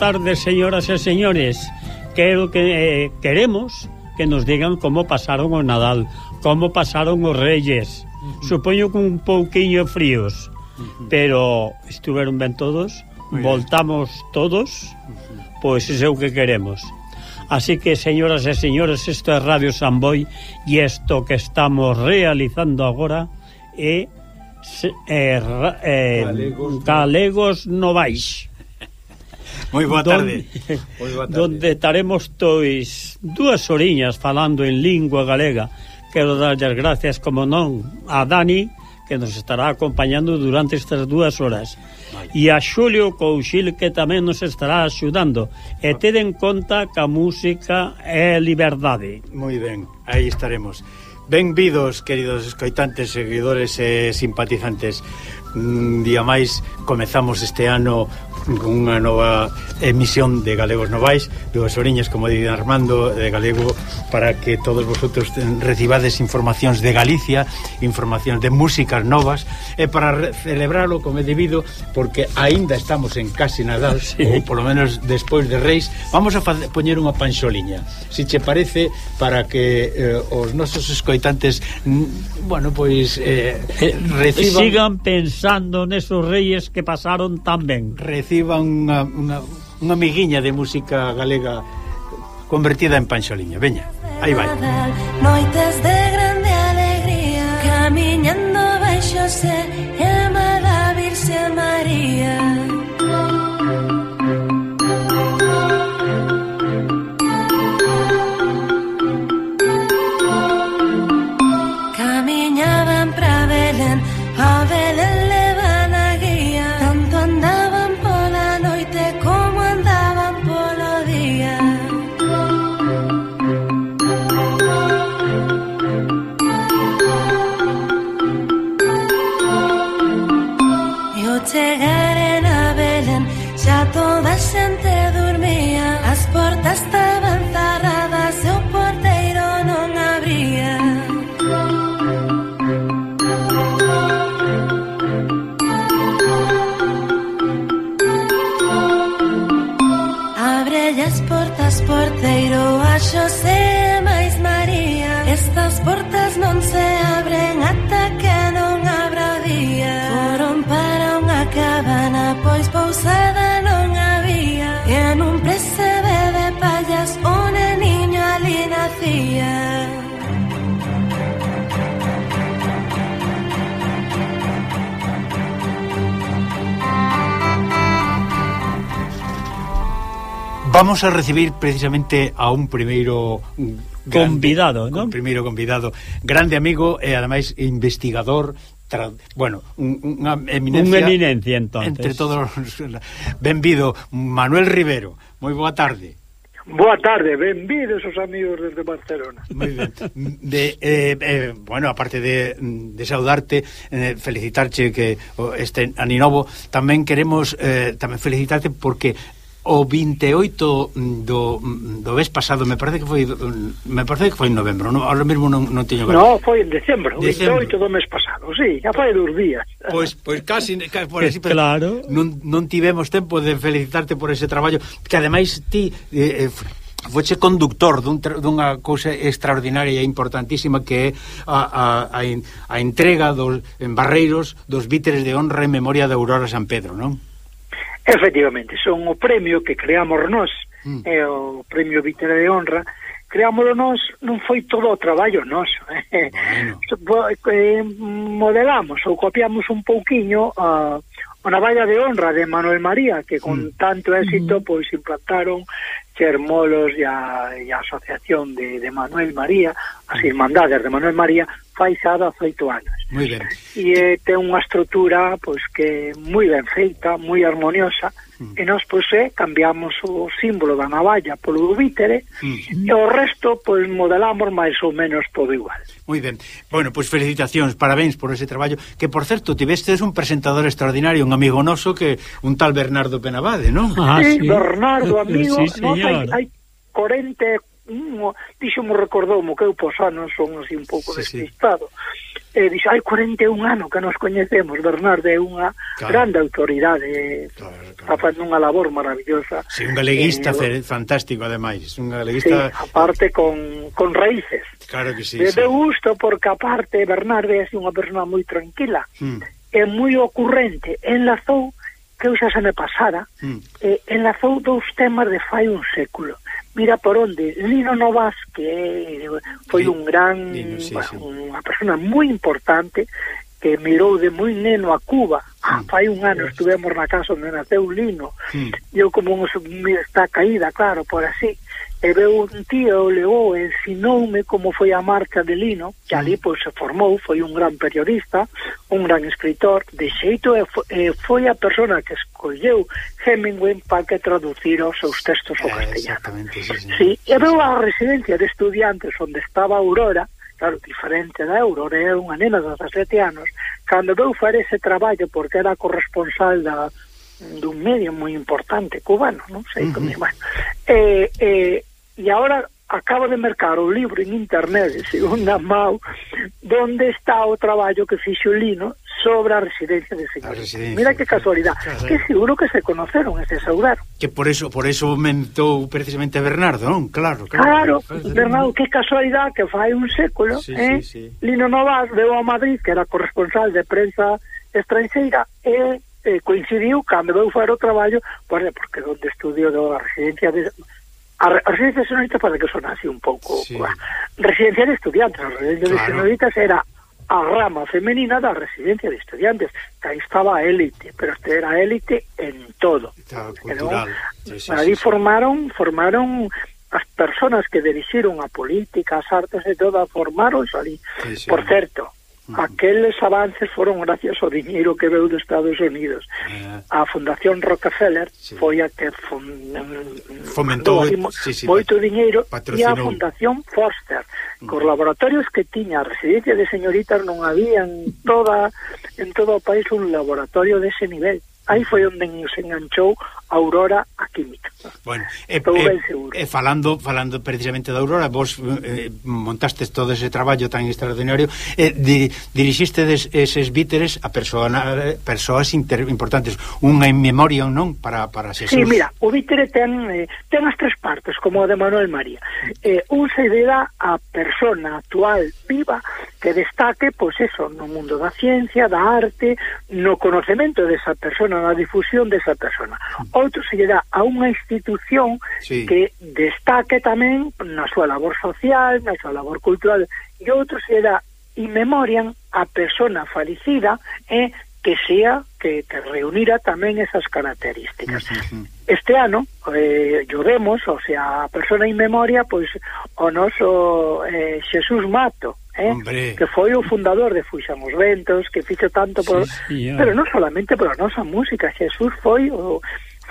tardes, señoras e señores. Quero que eh, queremos que nos digan como pasaron o Nadal, como pasaron os Reyes. Uh -huh. Supoño que un pouquiño fríos, uh -huh. pero estuveron ben todos, Muy voltamos bien. todos, pois é o que queremos. Así que, señoras e señores, isto é Radio Samboy e isto que estamos realizando agora é eh, eh, Galegos, Galegos Novais. Moi boa tarde. Moi boa tarde. Donde estaremos tois dúas horiñas falando en lingua galega. Quero darlle as gracias, como non, a Dani, que nos estará acompañando durante estas dúas horas. Vale. E a Xulio Couchil, que tamén nos estará axudando. E ah. ted en conta que a música é liberdade. Moi ben, aí estaremos. Benvidos, queridos escoitantes, seguidores e simpatizantes un día máis comezamos este ano unha nova emisión de Galegos Novais dúas Oriñas, como di Armando de Galego, para que todos vosotros recibades informacións de Galicia informacións de músicas novas e para celebrarlo como é debido porque aínda estamos en casi Nadal sí. ou polo menos despois de Reis vamos a poñer unha panxoliña si che parece para que eh, os nosos escoitantes bueno, pois eh, eh, reciban... sigan pensando pensando nesos reis que pasaron tan ben. Reciba unha, unha, unha miguiña de música galega convertida en panxoliña. Veña, aí vai. Noites de grande alegría Camiñando baixo se Llama da Virxe María por Teiro, acho say Vamos a recibir precisamente a un primeiro grande, convidado, non? Un primeiro convidado, grande amigo e ademais investigador Tra, bueno, un, unha eminencia, unha eminencia entonces. entre todos os... Benvido, Manuel Rivero. Moi boa tarde. Boa tarde, benvidos os amigos desde Barcelona. Muy ben. De, eh, eh, bueno, aparte de, de saudarte, eh, felicitarte que este aninovo, tamén queremos eh, tamén felicitarte porque o 28 do, do mes pasado, me parece que foi me parece que foi en novembro, no, ahora mesmo non, non teño No, foi en decembro, decembro, 28 do mes pasado, sí, ya foi dos días. Pois pois casi, casi por así, eh, claro. non, non tivemos tempo de felicitarte por ese traballo, que ademais ti eh, eh foche conductor dun, dunha cousa extraordinaria e importantísima que é a, a, a, a entrega dos en barreiros dos víteres de honra en memoria de Aurora San Pedro, non? Efectivamente, son o premio que creamos nós, mm. é o premio Vitera de Honra, creámoslo nós, non foi todo o traballo nós. Eh. Bueno. Eh, modelamos ou copiamos un pouquiño a uh, a navalla de honra de Manuel María, que con mm. tanto éxito mm. pois implantaron Chermolos e a, e a Asociación de, de Manuel María, as mm. Irmandades de Manuel María, fai xa 18 anos. Moi ben. E eh, ten unha estrutura pois que moi ben feita, moi armoniosa, mm. e nós pois é, cambiamos o símbolo da navalla polo do vítere, mm. e o resto pois modelamos máis ou menos todo igual. Moi ben. Bueno, pois felicitacións, parabéns por ese traballo, que por certo tivestes un presentador extraordinario, un amigo noso que un tal Bernardo Penabade, non? Ah, sí, sí, Bernardo, amigo, sí, nós hai, hai 44 dixo mo recordou mo que eu pos anos son así un pouco sí, despistado sí. e eh, dixo, hai 41 anos que nos coñecemos Bernardo é unha claro. grande autoridade claro, claro. está facendo unha labor maravillosa sí, un galeguista eh, fantástico ademais un galeguista... Sí, aparte con, con raíces claro que sí, de, sí. de gusto porque aparte Bernardo é unha persona moi tranquila mm. é moi ocurrente enlazou que eu xa se me pasara mm. eh, enlazou dous temas de fai un século mira por onde. Lino Novas que foi un gran Lino, sí, bueno, sí. unha persona moi importante que mirou de moi neno a Cuba. Ah, mm. fai un ano estuvemos na casa onde naceu Lino. Mm. eu como está caída, claro, por así e veu un tío, levou e ensinoume como foi a marcha de Lino, que ali mm. pois, se formou, foi un gran periodista, un gran escritor, de xeito e foi a persona que escolleu Hemingway para que traducira os seus textos ao eh, castellano. Sí, sí. sí, e veu a residencia de estudiantes onde estaba Aurora, claro, diferente da Aurora, era unha nena de 17 anos, cando veu fare ese traballo porque era corresponsal da dun medio moi importante cubano, non sei uh -huh. como, bueno. Eh, eh, e agora acaba de mercar o libro en internet de segunda mão donde está o traballo que fixo Lino sobre a residencia de señores. Mira que casualidade, claro. que seguro que se conoceron e se saudaron. Que por eso por eso mentou precisamente a Bernardo, non? Claro, claro. Claro, Bernardo, que casualidade que fai un século, sí, eh? Sí, sí. Lino Novas veu a Madrid, que era corresponsal de prensa estranxeira, e eh, eh coincidiu cando veu facer o traballo, pois, porque onde estudiou a residencia de as residencias xenoitas para que sonase un pouco sí. Residencia de estudiantes a residencia claro. xenoitas era a rama femenina da residencia de estudiantes que aí estaba a élite pero este era élite en todo cultural. Sí, sí, aí sí, formaron formaron as personas que dirixeron a política, as artes e toda formaron ali. Sí, sí. Por certo, Aqueles avances foron gracias ao diñeiro que veu dos Estados Unidos. A Fundación Rockefeller sí. foi a que fun, mm, fomentou sí, sí, moito diñeiro e a Fundación Foster. Mm. Cos laboratorios que tiña a residencia de señoritas non había en, toda, en todo o país un laboratorio dese de nivel aí foi onde se enganchou a Aurora a química. Bueno, e, e, e falando falando precisamente da Aurora, vos eh, eh, montastes todo ese traballo tan extraordinario, eh, di, dirixiste des, eses víteres a persona, persoas inter, importantes, unha en memoria ou non para, para Xesús. Sí, mira, o vítere ten, eh, ten as tres partes, como a de Manuel María. Eh, un se dera a persona actual viva que destaque, pois pues eso, no mundo da ciencia, da arte, no conocemento desa persona na a difusión desa persona. Outro se lle dá a unha institución sí. que destaque tamén na súa labor social, na súa labor cultural, e outro se lle dá in memoriam a persona falecida eh, que sea que, que reunira tamén esas características. Este ano eh, lloremos, o sea, a persona en memoria, pois o noso eh, Xesús Mato, eh, que foi o fundador de Fuxan os Ventos, que fixo tanto por... Sí, sí, pero non solamente por a nosa música, Xesús foi o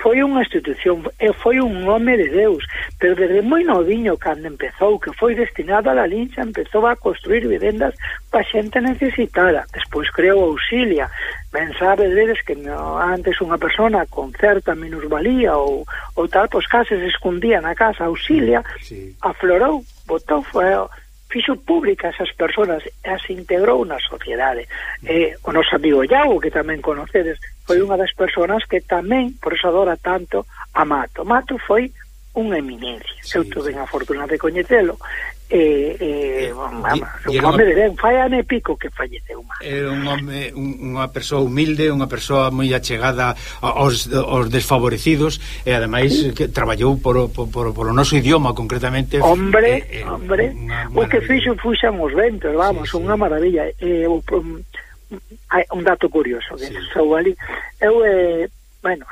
foi unha institución, foi un home de Deus, pero desde moi noviño cando empezou, que foi destinado a la lincha, empezou a construir vivendas pa xente necesitada, despois creou auxilia, ben sabe deles que no, antes unha persona con certa minusvalía ou, ou tal, pois case se escondía na casa, auxilia, sí. aflorou, botou fuego, fixo pública esas persoas, as integrou na sociedade. Eh, o noso amigo Iago que tamén conocedes foi unha das persoas que tamén por eso adora tanto a Mato. Mato foi unha eminencia. Sí, eu tuve sí. a fortuna de coñecelo Eh, eh, eh, vamos, un era home de ben, fai ane pico que falleceu má. Era un home, un, unha persoa humilde, unha persoa moi achegada aos, aos desfavorecidos e ademais que traballou por, por, por, por o noso idioma concretamente. Hombre, eh, eh, hombre, o pois que fixo fuxan os ventos, vamos, sí, sí. unha maravilla. Eh, o, um, hai un dato curioso que sí. sou ali. Eu eh, bueno,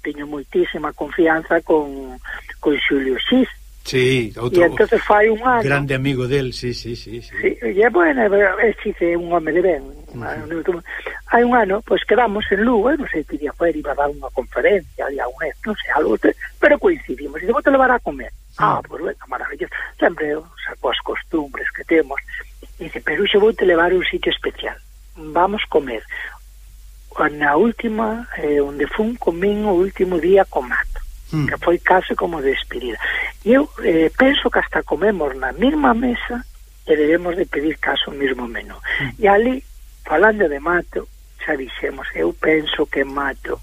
teño moitísima confianza con con Xulio Xis Sí, outro. E entonces fai un ano. Grande amigo del, sí, sí, sí. sí. sí e é bueno, é chice un home de ben. Uh -huh. Hai un ano, pois pues, quedamos en Lugo, eh, non sei que día foi, iba a dar unha conferencia, ali a un ex, non sei, algo, pero coincidimos, e vou te levar a comer. Ah, pois pues, bueno, maravilloso. Sempre saco as costumbres que temos. E dice, pero xe vou te levar a un sitio especial. Vamos comer. Na última, eh, onde fun, comín o último día con mato mm. que foi case como despedida. E eu eh, penso que hasta comemos na mesma mesa e debemos de pedir caso o mesmo menú. Mm. E ali, falando de mato, xa dixemos, eu penso que mato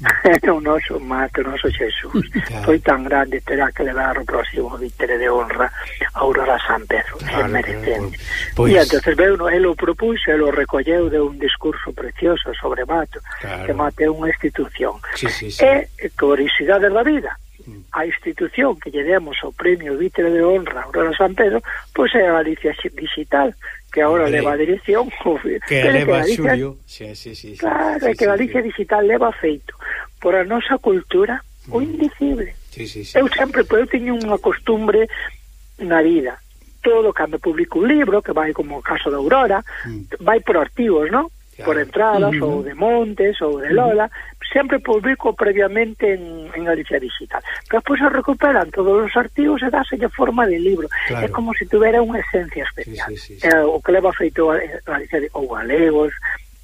o noso mato, o noso Xesús claro. foi tan grande, terá que levar o próximo vítere de honra a Aurora San Pedro, claro, se merecente claro. Pois, pois... e entonces veu, no, el o propuxo el o recolleu de un discurso precioso sobre mato, claro. que mato é unha institución sí, sí, sí. e curiosidades da vida mm. a institución que lle demos o premio Vítere de Honra Aurora San Pedro, pois é a Galicia Digital, que agora vale. leva a dirección que, que leva que Xulio sí, sí, sí, claro, sí, que Galicia sí, Digital leva feito por a nosa cultura mm. o indicible sí, sí, sí. eu sempre eu teño unha costumbre na vida todo cando publico un libro que vai como o caso da Aurora mm. vai por artigos, non? Claro. por entradas mm ou de montes ou de lola sempre publico previamente en, en Galicia Digital. Pero pois pues, recuperan todos os artigos e dáselle forma de libro. Claro. É como se tuvera unha esencia especial. Sí, sí, sí, sí. Eh, o que leva feito a, a, ou galegos,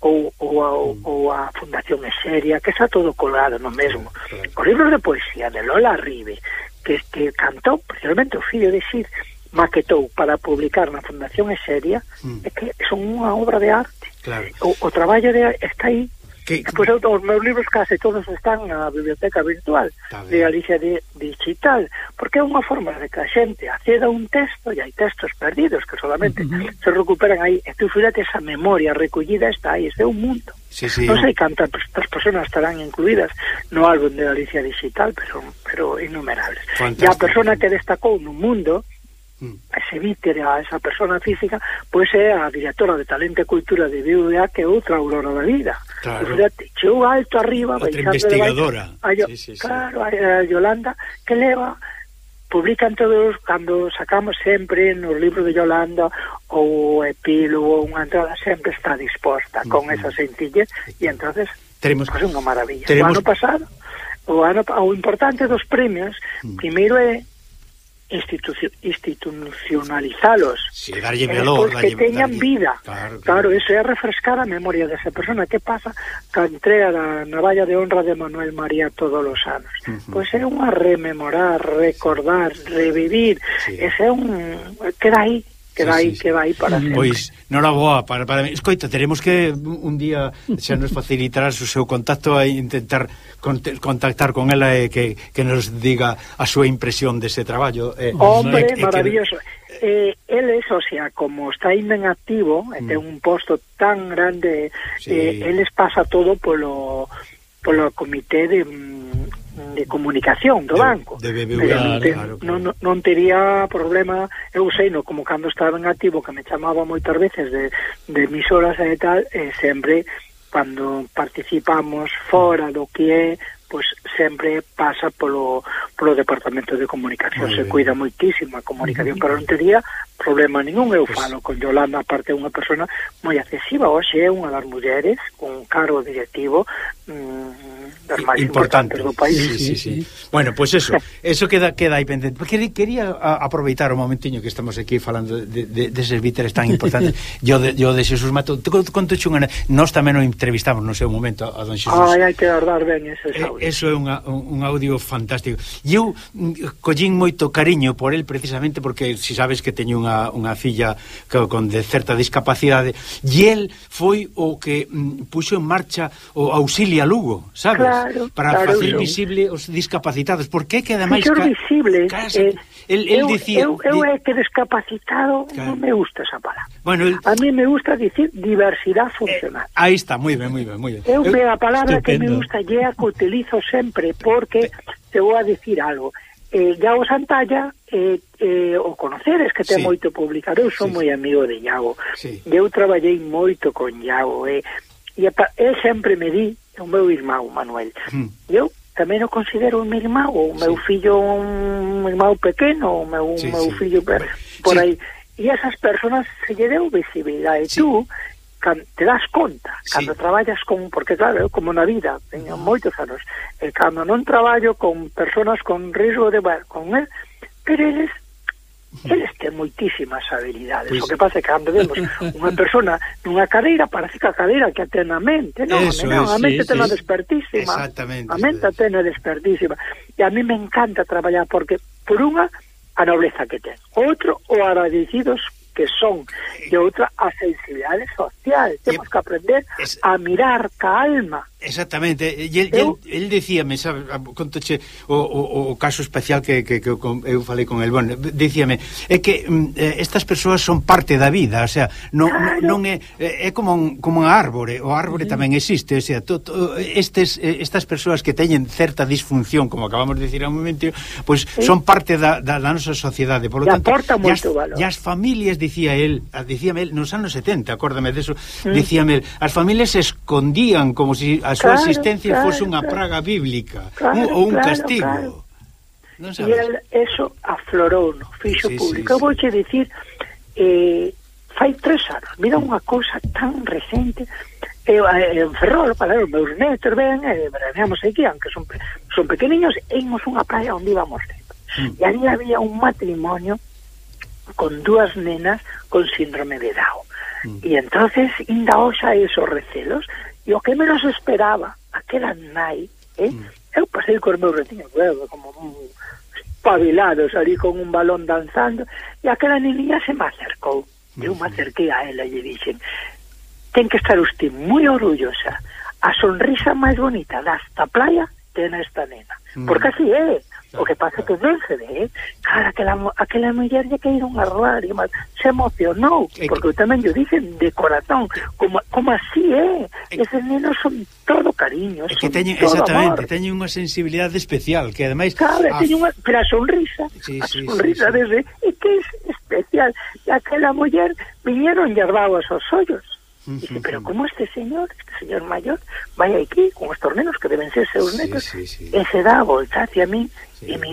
ou, ou, a, mm. ou a Fundación Eseria, que está todo colgado no mesmo. Claro, claro. Os libros de poesía de Lola Ribe, que, que cantou, precisamente o filho de Xir, maquetou para publicar na Fundación Eseria, mm. é que son unha obra de arte. Claro. O, o traballo de, está aí, Que... Pois eu, os meus libros case todos están na biblioteca virtual de Galicia de Digital, porque é unha forma de que a xente acceda a un texto e hai textos perdidos que solamente uh -huh. se recuperan aí. E tú fíjate esa memoria recollida está aí, este é un mundo. Sí, sí. Non sei cantas personas estarán incluídas no álbum de Galicia Digital, pero pero innumerables. E a persona que destacou no mundo se vítere a esa persona física, pois é a directora de Talento e Cultura de BVA que é outra aurora da vida. Claro. Fíjate, chegou alto arriba, outra investigadora. Baixo, a Yo, sí, sí, sí. Claro, a, a Yolanda, que leva publican todos cando sacamos sempre nos libros de Yolanda ou epílogo unha entrada sempre está disposta con uh -huh. esa sencillez e entonces teremos pues, unha maravilla. Teremos... O ano pasado, o ano o importante dos premios, mm. uh -huh. primeiro é institucionalizalos. Sí, darlle valor, eh, que teñan darlle, vida. Claro, claro, eso é refrescar a memoria desa persona. Que pasa que entrega a navalla de honra de Manuel María todos os anos? Uh -huh. Pois é unha rememorar, recordar, revivir. Sí. Ese é un... queda aí, que vai, sí, sí. que vai para sempre. Pois, noraboa, para, para... Escoita, teremos que un día xa nos facilitarás o seu contacto a intentar contactar con ela e que, que nos diga a súa impresión dese traballo. Eh, Hombre, eh, maravilloso. Que... Eh, eles, o sea, como está ainda en activo, mm. ten un posto tan grande, sí. eh, eles pasa todo polo polo comité de de comunicación do de, banco. De BBVA, Pero non, claro, claro. Non, non tería problema, eu sei, no, como cando estaba en activo, que me chamaba moitas veces de, de emisoras e tal, e sempre cando participamos fora do que é pois sempre pasa polo, polo Departamento de Comunicación, se cuida moitísimo a comunicación, pero non tería problema ningún, eu falo con Yolanda, aparte é unha persona moi accesiva, hoxe é unha das mulleres con cargo directivo Mm, das máis importantes, importantes do país. Sí, sí, sí. sí. Bueno, pois pues eso, eso queda queda aí pendente. Quería, quería aproveitar o momentiño que estamos aquí falando de, de, deses víteres tan importantes. yo de, yo de Xesús Mato, conto unha, nós tamén o entrevistamos no seu momento a don Xesús. Ai, hai que guardar ben ese eh, audio. Eso é unha, un, un audio fantástico. E eu mm, collín moito cariño por el precisamente porque si sabes que teño unha, unha filla que, con de certa discapacidade e el foi o que mm, puxo en marcha o auxilio familia Lugo, sabes? Claro, para claro, facer visible os discapacitados. Por que que ademais Ficar visible. Casi, eh, el, el eu, dicía, eu, eu é que discapacitado claro. non me gusta esa palabra. Bueno, el... a mí me gusta dicir diversidade eh, funcional. Eh, aí está, moi ben, moi ben, moi ben. Eu, eu a palabra estupendo. que me gusta lle a que utilizo sempre porque te vou a dicir algo eh, Iago Santalla eh, eh, o conoceres que ten sí. moito publicado eu son sí, moi amigo de Iago sí. eu traballei moito con Iago eh e el sempre me di o meu irmão Manuel mm. eu tamén o considero un irmão o meu sí. fillo un irmão pequeno ou meu, sí, meu sí. fillo per, por sí. aí e esas personas se lle deu visibilidade e sí. tú te das conta cando sí. traballas con porque claro, como na vida, teño ah. moitos anos, e cando non traballo con personas con risco de bar, con el, pero eles eles ten moitísimas habilidades. Pois... o que pasa é que cando vemos unha persona nunha cadeira parece que a cadeira que a ten a mente non, Eso, non, a mente sí, ten sí. a despertísima a mente ten a despertísima. E a mí me encanta traballar porque por unha a nobleza que ten outro o agradecidos que son e outra a sensibilidade social temos que aprender a mirar ca alma Exactamente, e el, eu... el, el dicíame, sabe, contoche o, o, o caso especial que, que, que eu falei con el, bueno, dicíame, é que mm, eh, estas persoas son parte da vida, o sea, non, claro. non é é como un, como un árbore, o árbore sí. tamén existe, o sea, to, to, estes, estas persoas que teñen certa disfunción, como acabamos de dicir a un momento, pois pues, sí. son parte da, da, da nosa sociedade, por lo tanto, e as, valor. as familias, dicía el, dicíame el, nos anos 70, acórdame deso, mm. dicíame el, as familias se escondían como se si a súa claro, existencia claro, fose unha claro, praga bíblica claro, un, ou un claro, castigo. Claro. Non sabes? E el, eso aflorou, no, fixo sí, público. Sí, sí. Vouche dicir, eh, fai tres anos, mira unha cousa tan recente, eu eh, en Ferrol, para os meus netos, ven, e veraneamos aquí, aunque son, son pequeniños, e imos unha praia onde íbamos sempre. Mm. E ali había un matrimonio con dúas nenas con síndrome de Down. Mm. E entonces, inda hoxa esos recelos, E o que menos esperaba, aquela nai, eh? Mm. eu pasei cos meus retiños bueno, como un espabilados ali con un balón danzando, e aquela niña se me acercou. Eu me acerquei a ela e lle dixen, ten que estar usted moi orgullosa, a sonrisa máis bonita desta playa ten esta nena. Mm. Porque así é, eh? O que pasa que verse de, eh? cara, aquela, aquela muller lle caíron a rolar e mas se emocionou, porque eu tamén yo dicen de corazón, como, como así é, eh? eses nenos son todo cariño, son que teñen, todo Exactamente, amor. teñen unha sensibilidade especial, que ademais... Claro, a... teñen unha, pero a sonrisa, sí, sí, a sonrisa sí, sí. desde, e que é especial, e aquela muller viñeron llerbabas aos ollos. Dice, pero como este señor, este señor mayor, vai aquí con os tornenos que deben ser seus sí, netos, sí, sí. e se dá a voltar hacia mí sí. e me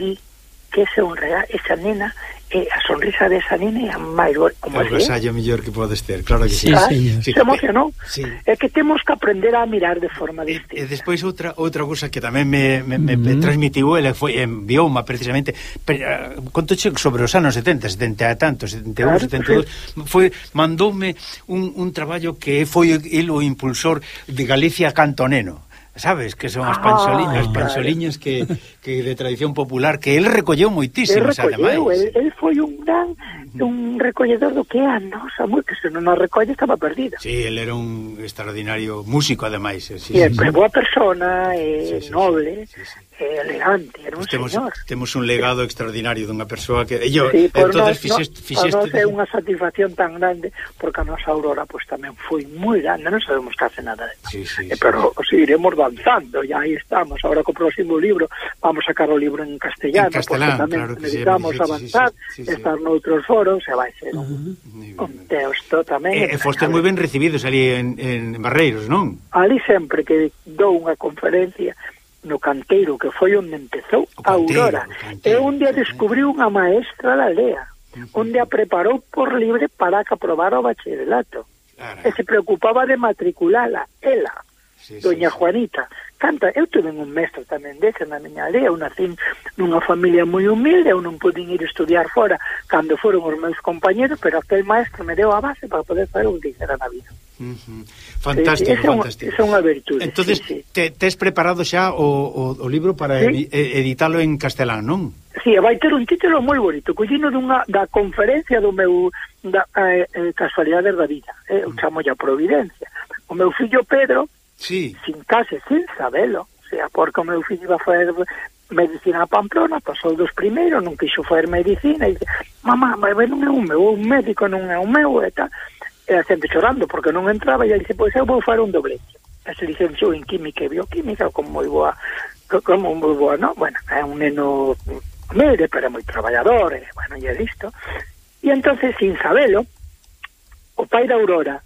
que ese un regalo, esa nena e a sonrisa desa esa nena é a máis como é o vasallo mellor que podes ter, claro que sí, sí, señor. sí. se emocionou sí. é que temos que aprender a mirar de forma distinta e, e despois outra outra cousa que tamén me, me, me, me mm. transmitiu ele foi enviou-ma precisamente uh, conto sobre os anos 70 70 a tanto, 71, claro, 72 sí. foi, mandoume un, un traballo que foi el o impulsor de Galicia Cantoneno sabes que son ah, as panxoliñas, ah, panxoliñas que, que de tradición popular que el recolleu moitísimas ademais. El, el foi un gran un recolledor do que é a nosa música, se non a recolle estaba perdida. Sí, el era un extraordinario músico ademais, eh, sí, sí, sí, sí. boa persona, eh, sí, sí, noble. Sí, sí. Eh, elegante, era un temos, señor. Temos un legado extraordinario dunha persoa que eh, Yo, sí, entonces nós, fixeste, fixeste... nos é unha satisfacción tan grande porque a nosa Aurora pois pues, tamén foi moi grande, non sabemos que nada nada. Sí, sí, eh, sí. pero os iremos danzando, e aí estamos. Agora co próximo libro vamos a sacar o libro en castellano, en castelán, porque tamén claro necesitamos sí, avanzar, sí, sí, sí, sí. estar noutros foros, e vai ser un, uh -huh. texto tamén. E, e foste moi ben recibidos ali en, en Barreiros, non? Ali sempre que dou unha conferencia no canteiro, que foi onde empezou o canteiro, Aurora. Canteiro, e onde a descubriu unha maestra da aldea, onde a preparou por libre para que aprobara o bacharelato. Claro. E se preocupaba de matriculala, ela sí, Doña sí, Juanita. Canta, eu tuve un mestre tamén dese na miña aldea, eu nacín nunha familia moi humilde, eu non podín ir estudiar fora cando foron os meus compañeros, pero aquel maestro me deu a base para poder fazer un dizer na vida. Uh -huh. Fantástico, sí, sí, fantástico. Esa é unha virtude. Entonces, sí, sí. te tes preparado xa o, o, o libro para sí? editalo en castelán, non? Sí, vai ter un título moi bonito, collino dunha da conferencia do meu da eh, eh casualidades da vida, eh, uh -huh. Mm. chamo a Providencia. O meu fillo Pedro sí. sin case, sin sabelo. O sea, porque o meu filho iba a fazer medicina a Pamplona, pois pasou dos primeiros, non quixo fazer medicina, e dice, mamá, mas non é un meu, un médico non é un meu, e tal. E a xente chorando, porque non entraba, e dice, pois eu vou fazer un doblete. E se licenciou en química e bioquímica, con moi boa, como moi boa, non? Bueno, é un neno humilde, pero moi traballador, e, bueno, e listo. E entonces, sin sabelo, o pai da Aurora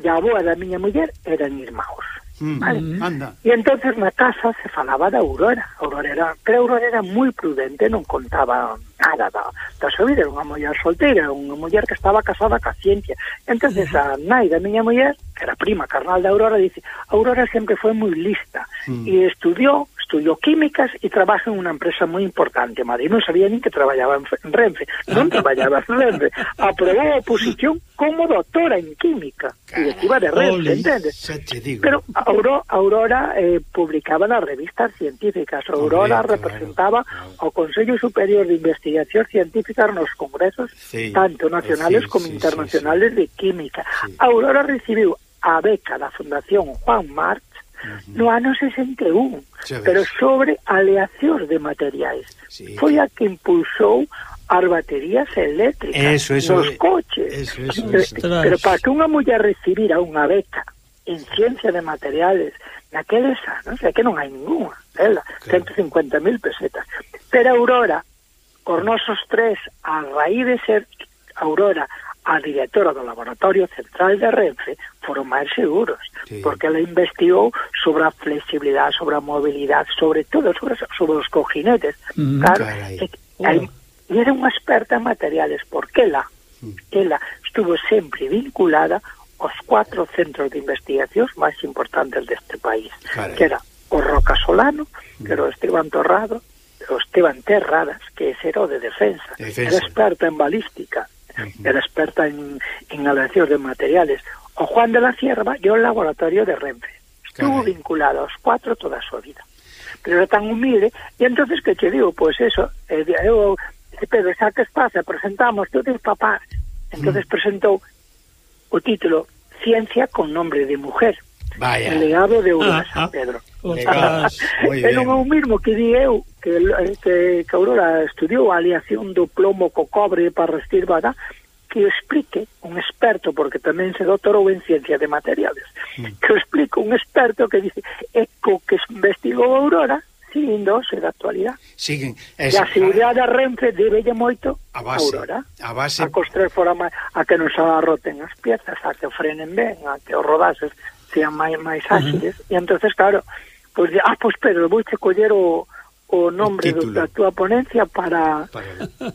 e a aboa da miña muller eran irmãos. Mm, ¿vale? Anda. Y entonces na casa se falaba da Aurora. Aurora era, pero Aurora era moi prudente, non contaba nada da, da súa vida, era unha muller solteira, unha muller que estaba casada ca ciencia. Entonces a nai da miña muller, que era prima carnal da Aurora, dice, Aurora sempre foi moi lista mm. e estudiou estudió químicas e trabaja en unha empresa moi importante en Madrid. Non sabía nin que traballaba en Renfe. Non traballaba en Renfe. Aprobou a oposición como doctora en química. Directiva de Renfe, entendes? Pero Aurora, Aurora eh, publicaba nas revistas científicas. Aurora Correcto, representaba claro, claro. o Consello Superior de Investigación Científica nos congresos sí, tanto nacionales sí, como sí, internacionales sí, sí. de química. Sí. Aurora recibiu a beca da Fundación Juan Marc no ano 61, pero sobre aleacións de materiais. Sí. Foi a que impulsou as baterías eléctricas eso, eso, nos coches. Eso, eso, eso. Pero, pero para que unha muller recibira unha beca en ciencia de materiales naqueles anos, é que non hai ninguna, ela, claro. 150.000 pesetas. Pero Aurora, os nosos tres, a raíz de ser Aurora a directora do Laboratorio Central de Renfe foron máis seguros, sí. porque ela investigou sobre a flexibilidade, sobre a mobilidade, sobre todo, sobre, sobre os cojinetes. Mm, claro, carai. e, e, e era unha experta en materiales, porque ela, mm. ela estuvo sempre vinculada aos cuatro centros de investigacións máis importantes deste país, carai. que era o Roca Solano, que era o Esteban Torrado, o Esteban Terradas, que ese era o de defensa, defensa. era experta en balística, era experta en, en aleación de materiales. O Juan de la Cierva y el laboratorio de Renfe. Estuvo Caray. vinculado a los cuatro toda su vida. Pero era tan humilde. Y entonces, que te digo? Pues eso, eh, eu, eh, Pedro, xa que pasa? Presentamos, tú tens papá. Entonces mm. presentou o título Ciencia con nombre de mujer. Vaya. legado de Aurora ah, San ah. Pedro. Ah, e non é o mismo que di eu que, eh, que, que Aurora estudiou a aleación do plomo co cobre para restir bada que o explique un experto, porque tamén se doutorou en ciencia de materiales, mm. que o explique un experto que dice é co que investigou Aurora seguindo se da actualidade. Siguen. Esa, E a seguridade da Renfe debelle moito a base, Aurora. A base... A construir fora a que non se arroten as piezas, a que frenen ben, a que os rodaxes sean máis máis áxiles uh -huh. e entonces claro, pues, ah, pois pues, Pedro, vou che coller o o nombre o da túa ponencia para para,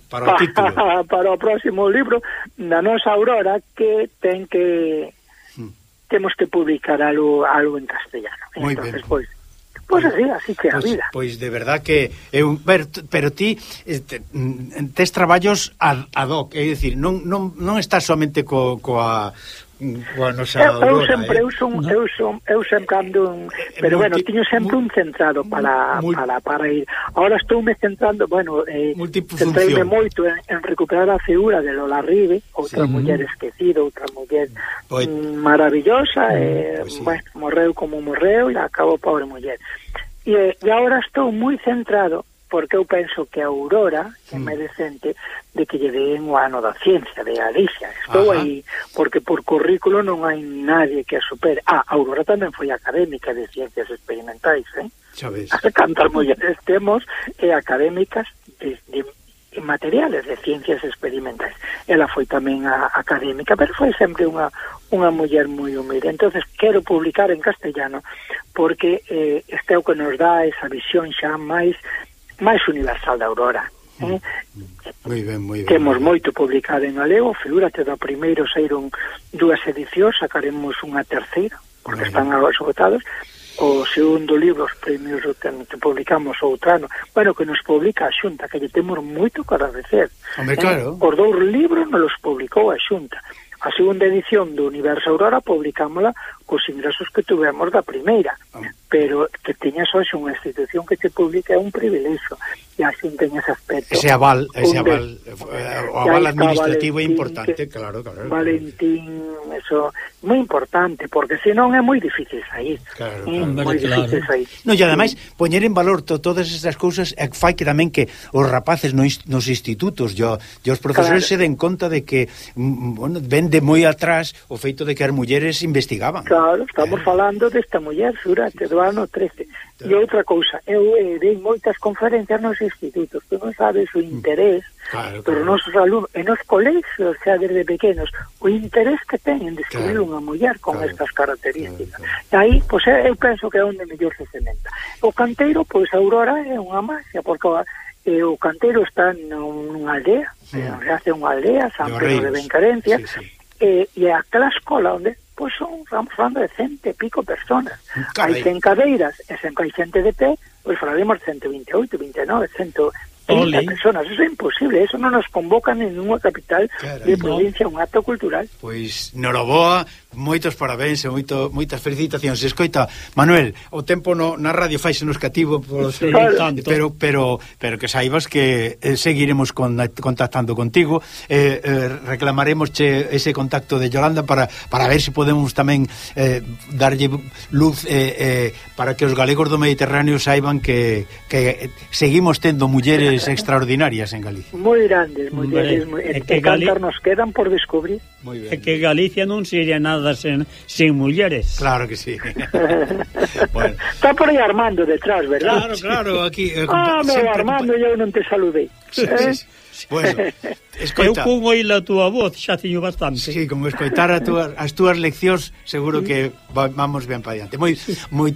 para, o título. para, o próximo libro da nosa Aurora que ten que hmm. temos que publicar algo algo en castellano. Moi entonces, ben. pois pues, Pois así, así que a pois, vida. Pois de verdad que eu ver, pero ti te, mm, tes traballos ad, ad hoc, é dicir, non, non, non estás somente co, coa coa nosa eu, eu sempre eh? eu son, no. eu son eu sempre ando un, pero eh, Multi, bueno, tiño sempre un centrado para mul, para para ir. Ahora estoume centrando, bueno, eh centreime moito en, en recuperar a figura de Lola Ribe, outra sí. muller esquecida, outra muller Poet... maravillosa, mm, eh, pues sí. bueno, morreu como morreu e acabou pobre muller. E, e agora estou moi centrado porque eu penso que a Aurora que mm. é de que lle den o ano da ciencia de Galicia. Estou Ajá. aí porque por currículo non hai nadie que a supere. Ah, Aurora tamén foi académica de ciencias experimentais, eh? Xa ves. Hasta cantas mulleres temos e académicas de, de materiales de ciencias experimentais. Ela foi tamén a, académica, pero foi sempre unha unha muller moi humilde. Entonces quero publicar en castellano porque eh, este é o que nos dá esa visión xa máis máis universal da Aurora. Mm. Eh? Mm. Moi ben, moi ben. Temos moito publicado en galego, figúrate do primeiro saíron dúas edicións, sacaremos unha terceira, porque bueno. están agora esgotados, o segundo libro os premios que, que publicamos outro ano bueno, que nos publica a Xunta que lle temos moito que agradecer Hombre, eh, claro. eh, os dous libros nos los publicou a Xunta a segunda edición do Universo Aurora publicámola cos ingresos que tuvemos da primeira, ah. pero que teñas hoxe unha institución que te publica é un privilexio, e así ten ese aspecto. Ese aval, ese aval, eh, o aval administrativo é importante, que, claro, claro. Valentín, eso, moi importante, porque senón é moi difícil sair. Claro, mm, claro. Moi moi claro. difícil sair. No, e ademais, poñer en valor to, todas estas cousas é fai que tamén que os rapaces nos, nos institutos e os profesores claro. se den conta de que mm, mm, bueno, ven de moi atrás o feito de que as mulleres investigaban. Claro Claro, estamos eh. falando desta muller durante do ano 13. Claro. E eh. outra cousa, eu eh, dei moitas conferencias nos institutos, tú non sabes o mm. interés claro, claro. pero nosos alumnos, e nos colexios, xa desde pequenos, o interés que teñen de escribir claro. unha muller con claro. estas características. Claro, claro. E aí, pois, eh, eu penso que é onde mellor se cementa. O canteiro, pois, Aurora é unha magia, porque eh, o canteiro está nunha aldea, sí. se hace unha aldea, San Pedro de Bencarencia, sí, sí. Eh, e a aquela escola onde pois son, estamos falando de cento e pico personas. Carai. Hai 100 cadeiras, e sen que hai xente de pé, pois falaremos 128, 29, 100, 30 personas. Eso é imposible, eso no nos convocan en ninguna capital Carai, de provincia no. un acto cultural. Pois, noroboa, moitos parabéns e moito, moitas felicitacións. Escoita, Manuel, o tempo no, na radio faise nos cativo, por sí, tanto. pero, pero, pero que saibas que eh, seguiremos con, contactando contigo, eh, eh, reclamaremos che, ese contacto de Yolanda para, para ver se si podemos tamén eh, darlle luz eh, eh, para que os galegos do Mediterráneo saiban que, que seguimos tendo mulleres extraordinarias en Galicia. Moi grandes, moi grandes. moi, e que Gali... nos quedan por descubrir. Muy bien. E que Galicia non sería nada sen, sen mulleres. Claro que sí. bueno. Está por aí Armando detrás, verdad? Claro, claro, aquí... Eh, ah, meu Armando, eu non te saludei. Sí, eh? sí, sí. Bueno, escoita. Eu con oír a túa voz xa teño bastante. Sí, como escoitar a túa, as túas leccións, seguro que va, vamos ben para diante. Moi, moi,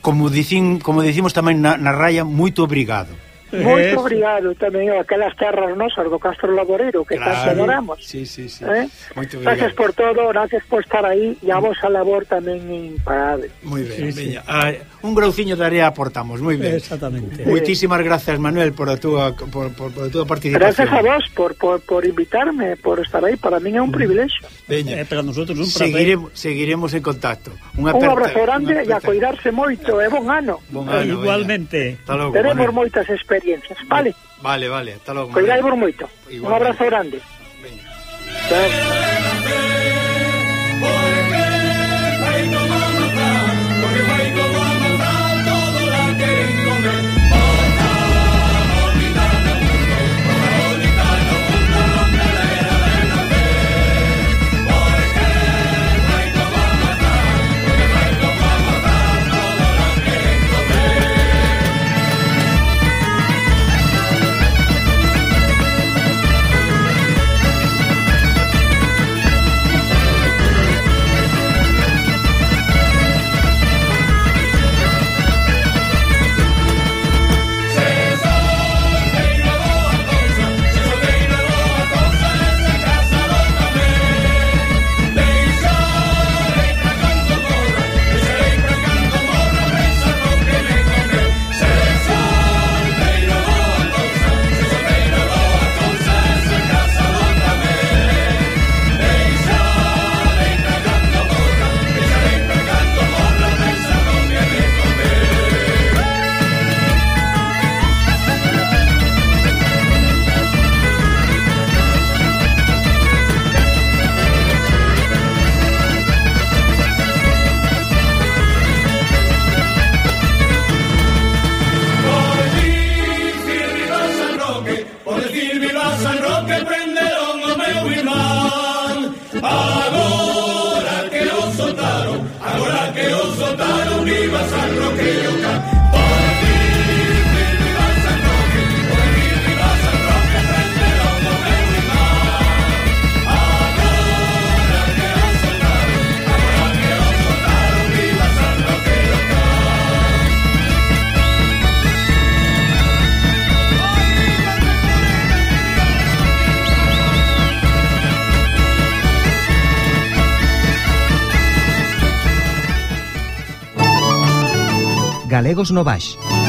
como, dicín, como dicimos tamén na, na raya, moito obrigado. Moito obrigado tamén aquelas terras nosas do Castro Laboreiro que claro. tanto adoramos. Sí, sí, sí. Eh? Moito gracias por todo, gracias por estar aí e a vosa labor tamén imparable. Moi ben, sí, veña. Sí. Ah, un grauciño de área aportamos, moi ben. Exactamente. Sí. Moitísimas gracias, Manuel, por a túa por, por, por a túa participación. Gracias a vos por, por, por invitarme, por estar aí, para min é un mm. privilexio. Veña. Eh, para nosotros un prazer. Seguiremos, seguiremos en contacto. Unha aperta, un abrazo grande e a cuidarse moito, é bon ano. Bon ano Igualmente. Teremos moitas experiencias experiencias, vale? Vale, vale, hasta logo. Cuidai por moito. Igual. Un abrazo grande. Veña. Chao. Galegos no Baix.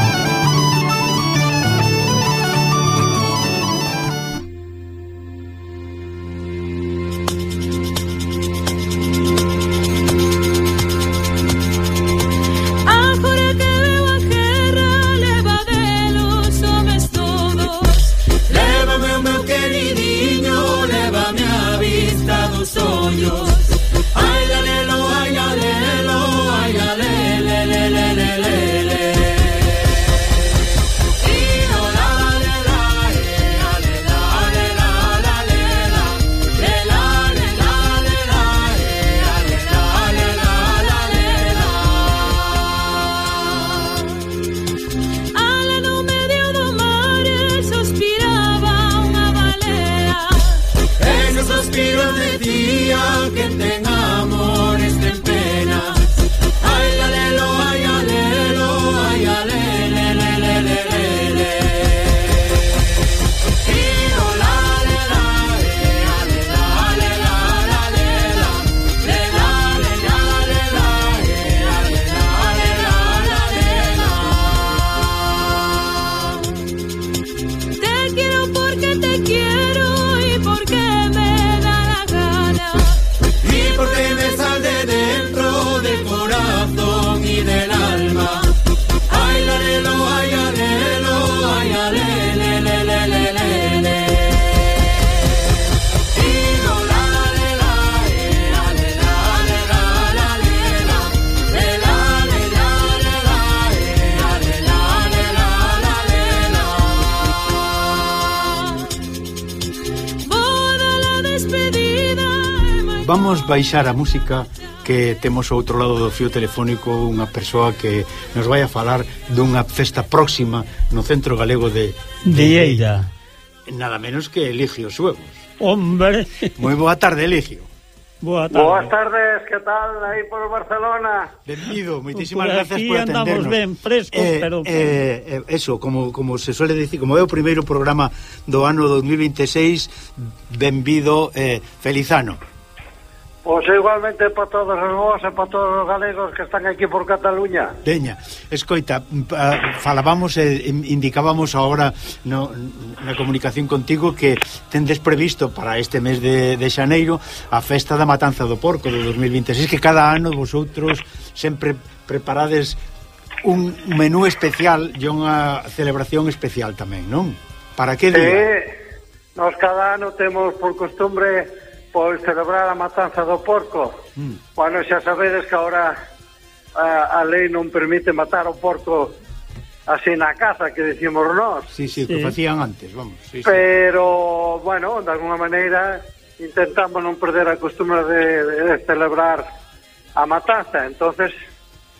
baixar a música que temos ao outro lado do fio telefónico unha persoa que nos vai a falar dunha festa próxima no Centro Galego de... De, de Lleida. Nada menos que Eligio Suegos. Hombre! Moi boa tarde, Eligio. Boa tarde. Boas tardes, que tal aí por Barcelona? Benvido, moitísimas por gracias por atendernos. andamos ben, frescos, eh, pero... Eh, eh, eso, como, como se suele decir, como é o primeiro programa do ano 2026, benvido, eh, feliz ano. Pois igualmente para todos os vos e para todos os galegos que están aquí por Cataluña. Deña, escoita, falábamos e indicábamos agora no, na comunicación contigo que tendes previsto para este mes de, de xaneiro a festa da matanza do porco do 2026, que cada ano vosotros sempre preparades un menú especial e unha celebración especial tamén, non? Para que día? Eh, cada ano temos por costumbre pois celebrar a matanza do porco. Mm. Bueno, xa sabedes que ahora a, a lei non permite matar o porco así na casa que decimos nós. Sí, sí, que sí. facían antes, vamos. Sí, Pero, sí. bueno, de alguna maneira intentamos non perder a costumbre de, de celebrar a matanza. entonces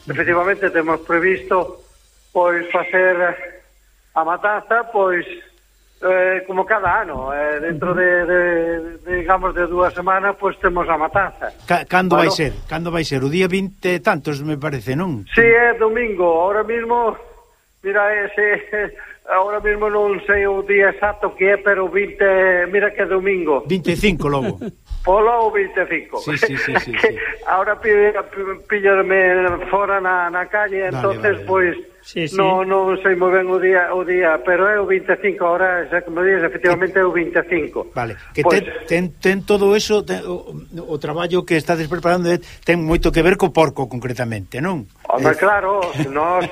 mm. efectivamente temos previsto pois facer a matanza, pois eh, como cada ano, eh, dentro de, de, de digamos de dúas semanas, pois pues, temos a matanza. Ca, cando bueno, vai ser? Cando vai ser? O día 20 tantos me parece, non? Si, sí, é domingo, ahora mismo mira ese ahora mismo non sei o día exacto que é, pero 20, mira que é domingo. 25 logo. Polo ou 25. Sí, sí, sí, sí, sí. Ahora pillorme fora na, na calle, Dale, entonces vale, pois vale sí, sí. Non, non sei moi ben o día, o día, pero é o 25 ahora, xa como dices, efectivamente é o 25. Vale, que pois... ten, ten, ten todo eso, ten, o, o traballo que estades preparando eh, ten moito que ver co porco concretamente, non? Hombre, eh... claro, nós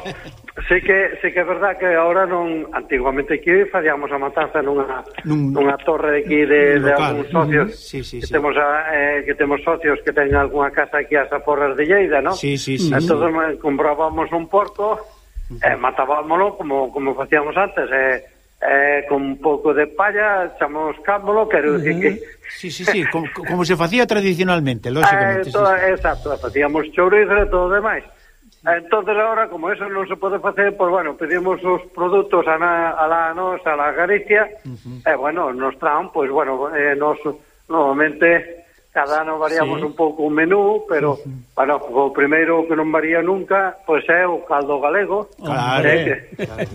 sei que sei que é verdad que ahora non antiguamente aquí facíamos a matanza nunha Nun... nunha torre aquí de, de algúns socios. Mm, sí, sí, que sí. temos a, eh, que temos socios que teñen algunha casa aquí ás aforras de Lleida, non? Sí, sí, sí. Entón sí. comprábamos un porco eh, matábámolo como, como facíamos antes, eh, eh, con un pouco de palla, chamábamos quero dicir uh -huh. que... Sí, sí, sí, como, como se facía tradicionalmente, lógicamente. Eh, toda, sí, sí. Exacto, facíamos chourizo e todo demais. Entonces ahora, como eso non se pode facer, pues, bueno, pedimos os produtos a, na, a la nos, a la Galicia, uh -huh. e eh, bueno, nos traen, pues, bueno, eh, nos, normalmente cada ano variamos sí. un pouco o menú, pero sí, para o primeiro que non varía nunca, pois é o caldo galego, claro, eh, que, claro.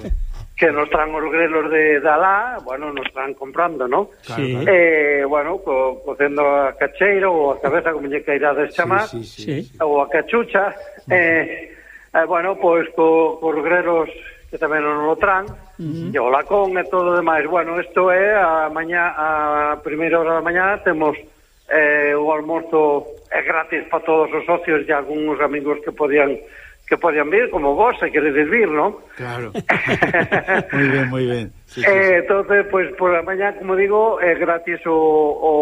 que nos traen os grelos de Dalá, bueno, nos tran comprando, ¿no? Sí. Eh, bueno, co, cocendo a cacheiro ou a cabeza como lle queirades chamar, sí, sí, sí, sí. ou a cachucha, eh, eh bueno, pois co, cos grelos que tamén non o tran, uh -huh. e o lacón e todo o demais. Bueno, isto é a mañá a primeira hora da mañá temos eh, o almorzo é gratis para todos os socios e algúns amigos que podían que podían vir, como vos, se queredes vir, non? Claro. moi ben, moi ben. Sí, sí, eh, sí. entonces, pois, pues, por a mañá, como digo, é gratis o, o,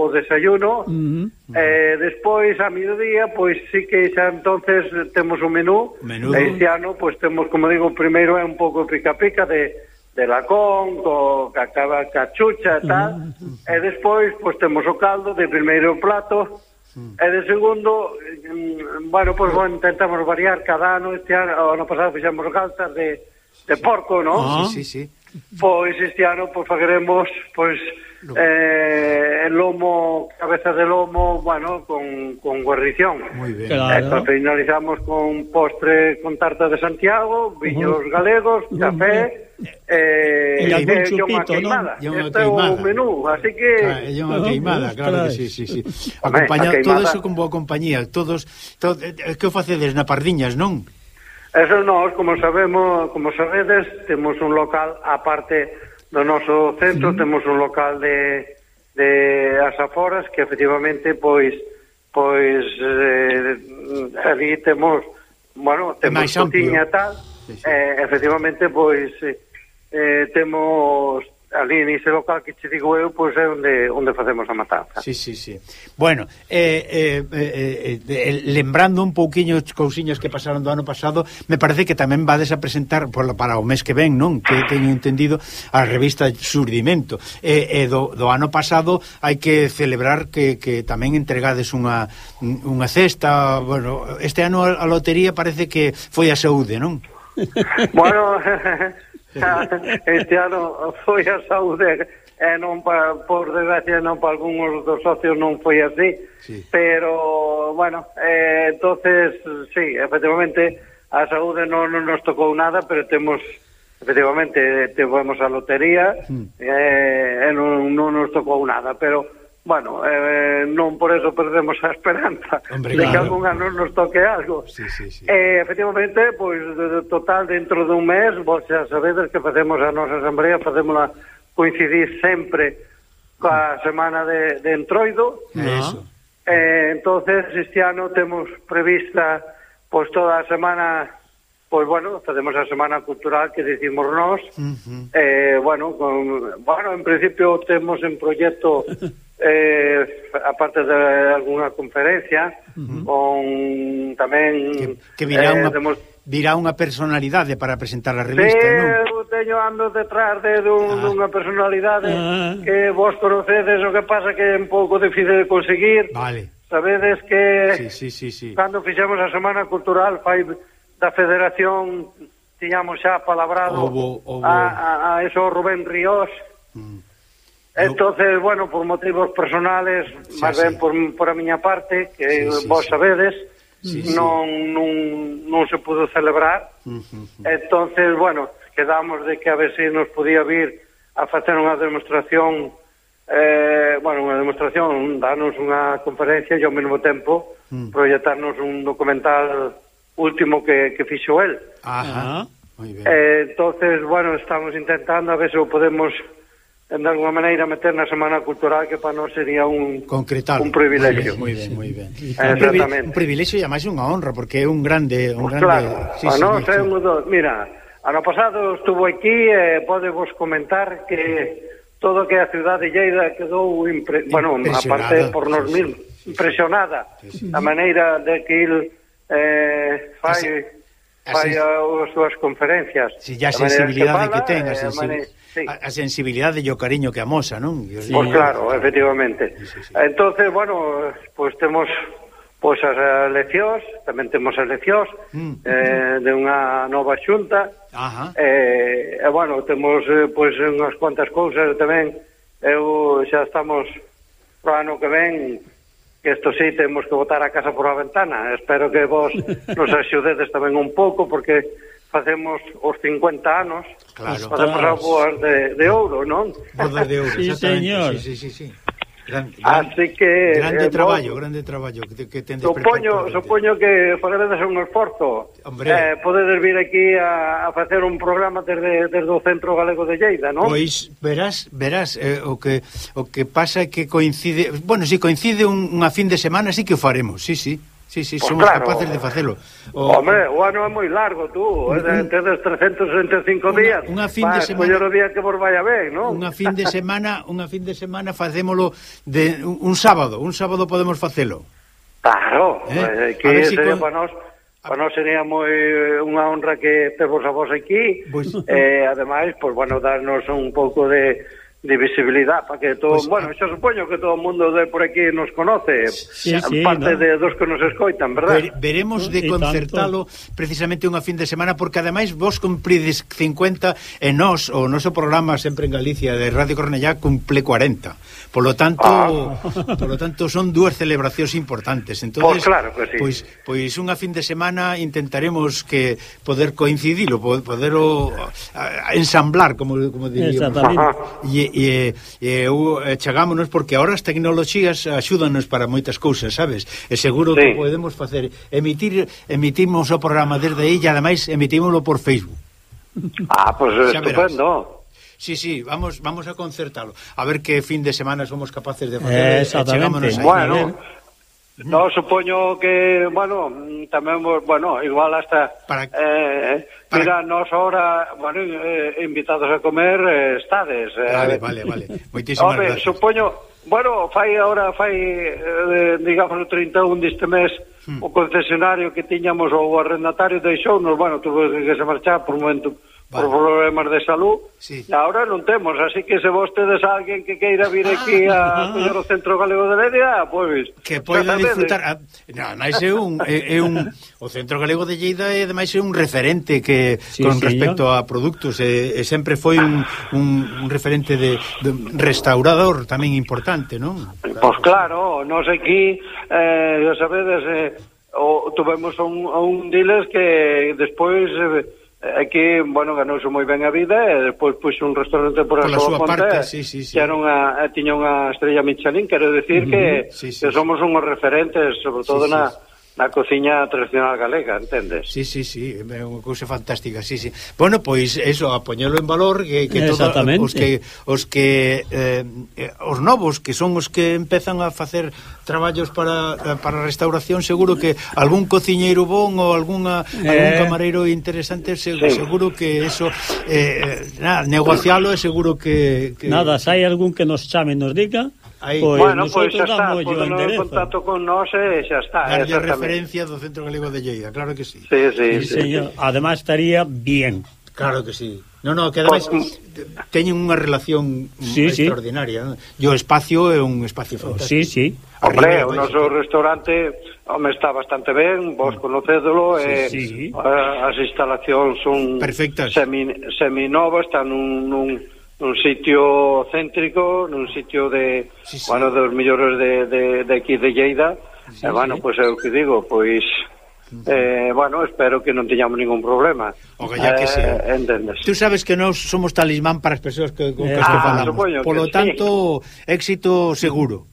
o desayuno. Uh -huh, uh -huh. Eh, despois, a mediodía, pois pues, sí que xa entonces temos un menú. menú. Este ano, pois pues, temos, como digo, primeiro é un pouco pica-pica de de lacón, co cacaba cachucha e tal, e despois pois temos o caldo de primeiro plato, e de segundo, mm, bueno, pois bueno, intentamos variar cada ano, este ano, ano pasado fixemos calzas de, de porco, non? Ah, sí, sí, sí. Pois este ano pois faremos pois Eh, el lomo, cabeza de lomo, bueno, con, con guarnición. Muy bien. Claro. Eh, finalizamos con postre con tarta de Santiago, viños uh -huh. galegos, café... Eh, e algún eh, chupito, non? E unha queimada. Este menú, así que... Ah, e unha queimada, claro que sí, sí, sí. Acompañado, todo eso con boa compañía. Todos, todo, que o facedes na Pardiñas, non? Eso nós, como sabemos, como sabedes, temos un local aparte no noso centro temos un local de, de as aforas que efectivamente pois pois eh, ali temos bueno, temos cociña e tal sí, sí. Eh, efectivamente pois eh, eh temos ali nese local que che digo eu, pois é onde, onde facemos a matanza. Sí, sí, sí. Bueno, eh, eh, eh, eh, lembrando un pouquiño os cousiños que pasaron do ano pasado, me parece que tamén vades a presentar por, para o mes que ven, non? Que teño entendido a revista Surdimento. E eh, eh, do, do ano pasado hai que celebrar que, que tamén entregades unha, unha cesta, bueno, este ano a, a lotería parece que foi a saúde, non? Bueno... este ano foi a saúde e non pa, por desgracia non para algúns dos socios non foi así sí. pero bueno eh, entonces sí, efectivamente a saúde non, non nos tocou nada pero temos efectivamente temos a lotería mm. eh, e non, non nos tocou nada pero bueno, eh, non por eso perdemos a esperanza Hombre, de que claro. algún ano nos toque algo. Sí, sí, sí. Eh, efectivamente, pois, pues, total, dentro dun mes, vos xa sabedes que facemos a nosa asamblea, facémola coincidir sempre coa semana de, de entroido. Ah. Eso. Eh, entonces, este ano temos prevista pois pues, toda a semana pois pues, bueno, facemos a semana cultural que decimos nós. Uh -huh. Eh, bueno, con, bueno, en principio temos en proxecto eh, aparte de algunha conferencia uh -huh. con tamén que, que virá eh, unha demos... virá unha personalidade para presentar a revista, sí, non? Eu teño ando detrás de dun, ah. dunha personalidade ah. que vos conocedes, o que pasa que é un pouco difícil de conseguir. Vale. Sabedes que sí, sí, sí, sí. cando fixemos a Semana Cultural fai da Federación tiñamos xa palabrado obo, obo. A, a, a eso Rubén Ríos mm Entonces, bueno, por motivos personales, sí, máis sí. ben por, por a miña parte, que sí, sí, vos sabedes, sí, non, non, non se pudo celebrar. Uh -huh. Entonces, bueno, quedamos de que a ver se nos podía vir a facer unha demostración eh, bueno, unha demostración, darnos unha conferencia e ao mesmo tempo uh -huh. proyectarnos un documental último que, que fixo el. Ajá, uh -huh. moi ben. Eh, entonces, bueno, estamos intentando a ver se o podemos en de alguma maneira meter na Semana Cultural que para nós sería un Concretalo. un privilegio. Moi ben, moi ben. Exactamente. Un privilexio e máis unha honra porque é un grande, un pues grande. Claro, sí, a sí, nós é un dos, mira, ano pasado estuvo aquí e eh, podevos comentar que todo que a cidade de Lleida quedou impre... bueno, aparte por nós sí, mil impresionada sí, sí. a maneira de que il eh, fai así, así... fai as súas conferencias. Si sí, ya a sensibilidade que ten, eh, a sensibilidade sí. a, a sensibilidade e o cariño que amosa, non? Yo, sí, pois pues claro, efectivamente. Sí, sí, sí. Entonces, bueno, pois pues temos pois as eleccións, tamén temos eleccións mm. eh, de unha nova xunta. Ajá. Eh, e bueno, temos eh, pois unhas cuantas cousas tamén. Eu xa estamos pro ano que ven que isto sí temos que botar a casa por a ventana. Espero que vos nos axudedes tamén un pouco porque facemos os 50 anos, claro. facemos as boas de, de ouro, non? Bodas de ouro, sí, señor. Sí, sí, sí. sí. Gran, gran, Así que grande eh, traballo, vos, grande traballo que, que tendes Supoño, supoño que faredes un esforzo. Hombre. Eh, podedes vir aquí a, a facer un programa desde, desde o Centro Galego de Lleida, non? Pois verás, verás eh, o que o que pasa é que coincide, bueno, si coincide un, unha fin de semana, sí que o faremos. Sí, sí. Sí, sí, pues somos claro, capaces de facelo. O, Hombre, o ano é moi largo, tú, un, eh, tedes 365 días. Unha fin de semana. o día que vos vaya ben, non? Unha fin de semana, unha fin de semana facémolo de un, un sábado, un sábado podemos facelo. Claro, eh? eh que si sería con... para nós Para nós sería moi eh, unha honra que tevos a vos aquí. Pois... Pues... Eh, ademais, pois, pues, bueno, darnos un pouco de, de visibilidad para que todo, pues, bueno, yo supoño que todo o mundo de por aquí nos conoce, sí, sí, parte no. de dos que nos escoitan, verdad? Ver, veremos de concertalo precisamente unha fin de semana porque ademais vos cumprides 50 e nós o noso programa sempre en Galicia de Radio Cornellá cumple 40. Por lo tanto, ah. polo tanto son dúas celebracións importantes. Entonces, pois pues claro que sí. Pois pois unha fin de semana intentaremos que poder coincidilo, poderlo ensamblar, como como diríamos. E, e, e eu eh, chegámonos porque ahora as tecnoloxías axúdanos para moitas cousas, sabes? E seguro sí. que podemos facer emitir emitimos o programa desde aí e ademais emitímolo por Facebook. Ah, pois pues, estupendo. Verás. Sí, sí, vamos vamos a concertalo. A ver que fin de semana somos capaces de facer. Eh, exactamente. Aí, bueno, ¿no? No, supoño que, bueno, tamén, bueno, igual hasta... Para... Eh, para... Mira, nos ahora, bueno, eh, invitados a comer, eh, estades. Eh, vale, vale, vale. Moitísimas Ope, gracias. Supoño, bueno, fai ahora, fai, eh, digamos, o 31 deste mes, hmm. o concesionario que tiñamos o arrendatario deixounos, bueno, tuvo que se marchar por un momento vale. por problemas de salud, sí. e agora non temos, así que se vostedes alguén que queira vir aquí ah, a ah, o Centro Galego de Lérida, pois... Que poida disfrutar... A, no, máis é un, é, é un... O Centro Galego de Lleida é ademais é un referente que sí, con señor. respecto a produtos, é, e sempre foi un, un, un referente de, de restaurador tamén importante, non? Pois pues claro, nos aquí, eh, sabedes, eh, o, tuvemos un, un dealers que despois... Eh, Aquí, bueno, ganouse moi ben a vida e despois puxo un restaurante por a Pola súa, súa conta, parte, sí, sí, sí. Que era unha, eh, tiña unha estrella Michelin, quero decir que, sí, sí, que somos unhos referentes, sobre todo sí, na, sí na cociña tradicional galega, entendes? Sí, sí, sí, é unha cousa fantástica, sí, sí. Bueno, pois eso, a poñelo en valor que, que toda, os que os que eh, eh, os novos que son os que empezan a facer traballos para eh, para restauración, seguro que algún cociñeiro bon ou algunha eh... algún camareiro interesante, se, sí. seguro que eso eh, eh nada, negocialo é seguro que, que Nada, se hai algún que nos chame, nos diga Aí. Pois, bueno, pois xa está, poño en contacto con nós e xa está. Darlle referencia do Centro Galego de Lleida, claro que sí. Sí, sí, sí, sí. Señor, además estaría bien. Claro que sí. No, no, que ademais Con... teñen unha relación sí, extraordinaria. Sí. E o espacio é un espacio fantástico. Sí, sí. Hombre, o noso restaurante home, está bastante ben, vos mm. conocédolo, sí, eh, sí. Eh, as instalacións son Perfectas. Semi, seminovas, están nun, nun nun sitio céntrico, nun sitio de, sí, sí. bueno, dos millores de, de, de aquí de Lleida, sí, e, bueno, sí. pois pues, é o que digo, pois, Eh, bueno, espero que non teñamos ningún problema. O que ya eh, que sea. Entendes. Tú sabes que nós somos talismán para as persoas que, con eh, que, ah, que falamos. Por lo tanto, sí. éxito seguro.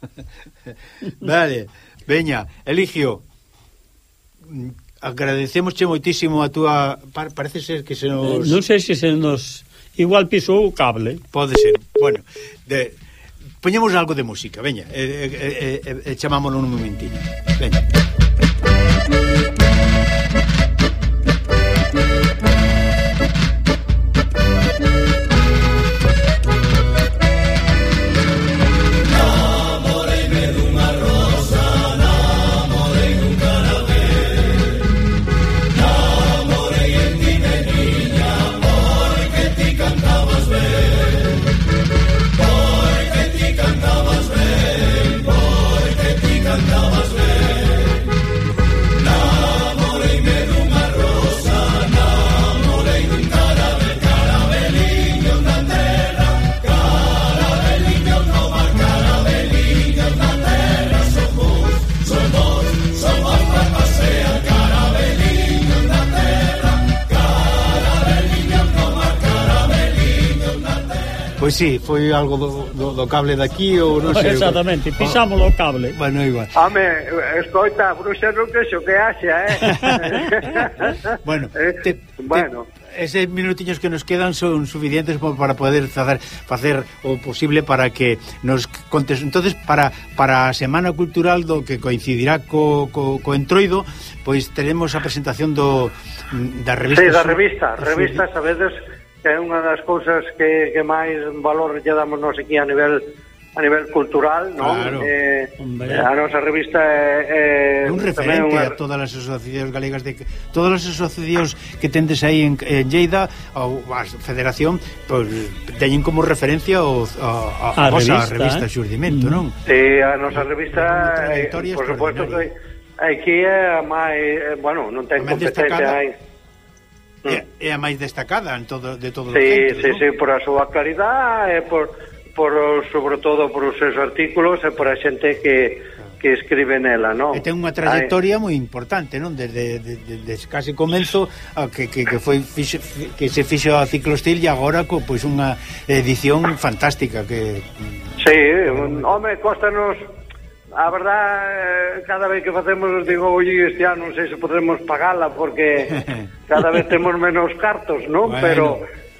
vale, veña, Eligio, agradecemos moitísimo a túa... Parece ser que se nos... Eh, non sei se se nos igual pisou o cable. Pode ser. Bueno, de, poñemos algo de música, veña, e e, e, e chamámonos un momentinho. Veña. Pois sí, foi algo do, do, do cable daqui ou non sei. Exactamente, pisamos o cable. Bueno, igual. Home, escoita, bruxa non crexo que haxa, eh. bueno, eh, te, bueno. Te, eses minutiños que nos quedan son suficientes para poder facer, facer o posible para que nos contes entonces para para a Semana Cultural do que coincidirá co, co, co Entroido pois teremos a presentación do mm, da revista sí, da revista, revista, revista sabedes que é unha das cousas que, que máis valor lle damos nos aquí a nivel a nivel cultural, non? Claro, eh, hombre. a nosa revista é eh, un referente unha... a todas as asociacións galegas de todas as asociacións que tendes aí en, en Lleida ou a Federación, pois teñen como referencia o a, a, a vosa revista, revista eh? Xurdimento, mm. non? Sí, a nosa revista, eh, por suposto que aquí é a máis, eh, bueno, non ten competencia aí Mm. é, é a máis destacada en todo, de todos sí, os centros, sí, non? sí, por a súa claridade e por, por, sobre todo por os seus artículos e por a xente que, que escribe nela, non? E ten unha trayectoria moi importante, non? Desde, desde, desde case comenzo a que, que, que foi fixo, que se fixo a ciclostil e agora co pois unha edición fantástica que Sí, home, costanos a verdad, eh, cada vez que facemos, digo, oye, este ano non sei se podremos pagala, porque cada vez temos menos cartos, non? Bueno. Pero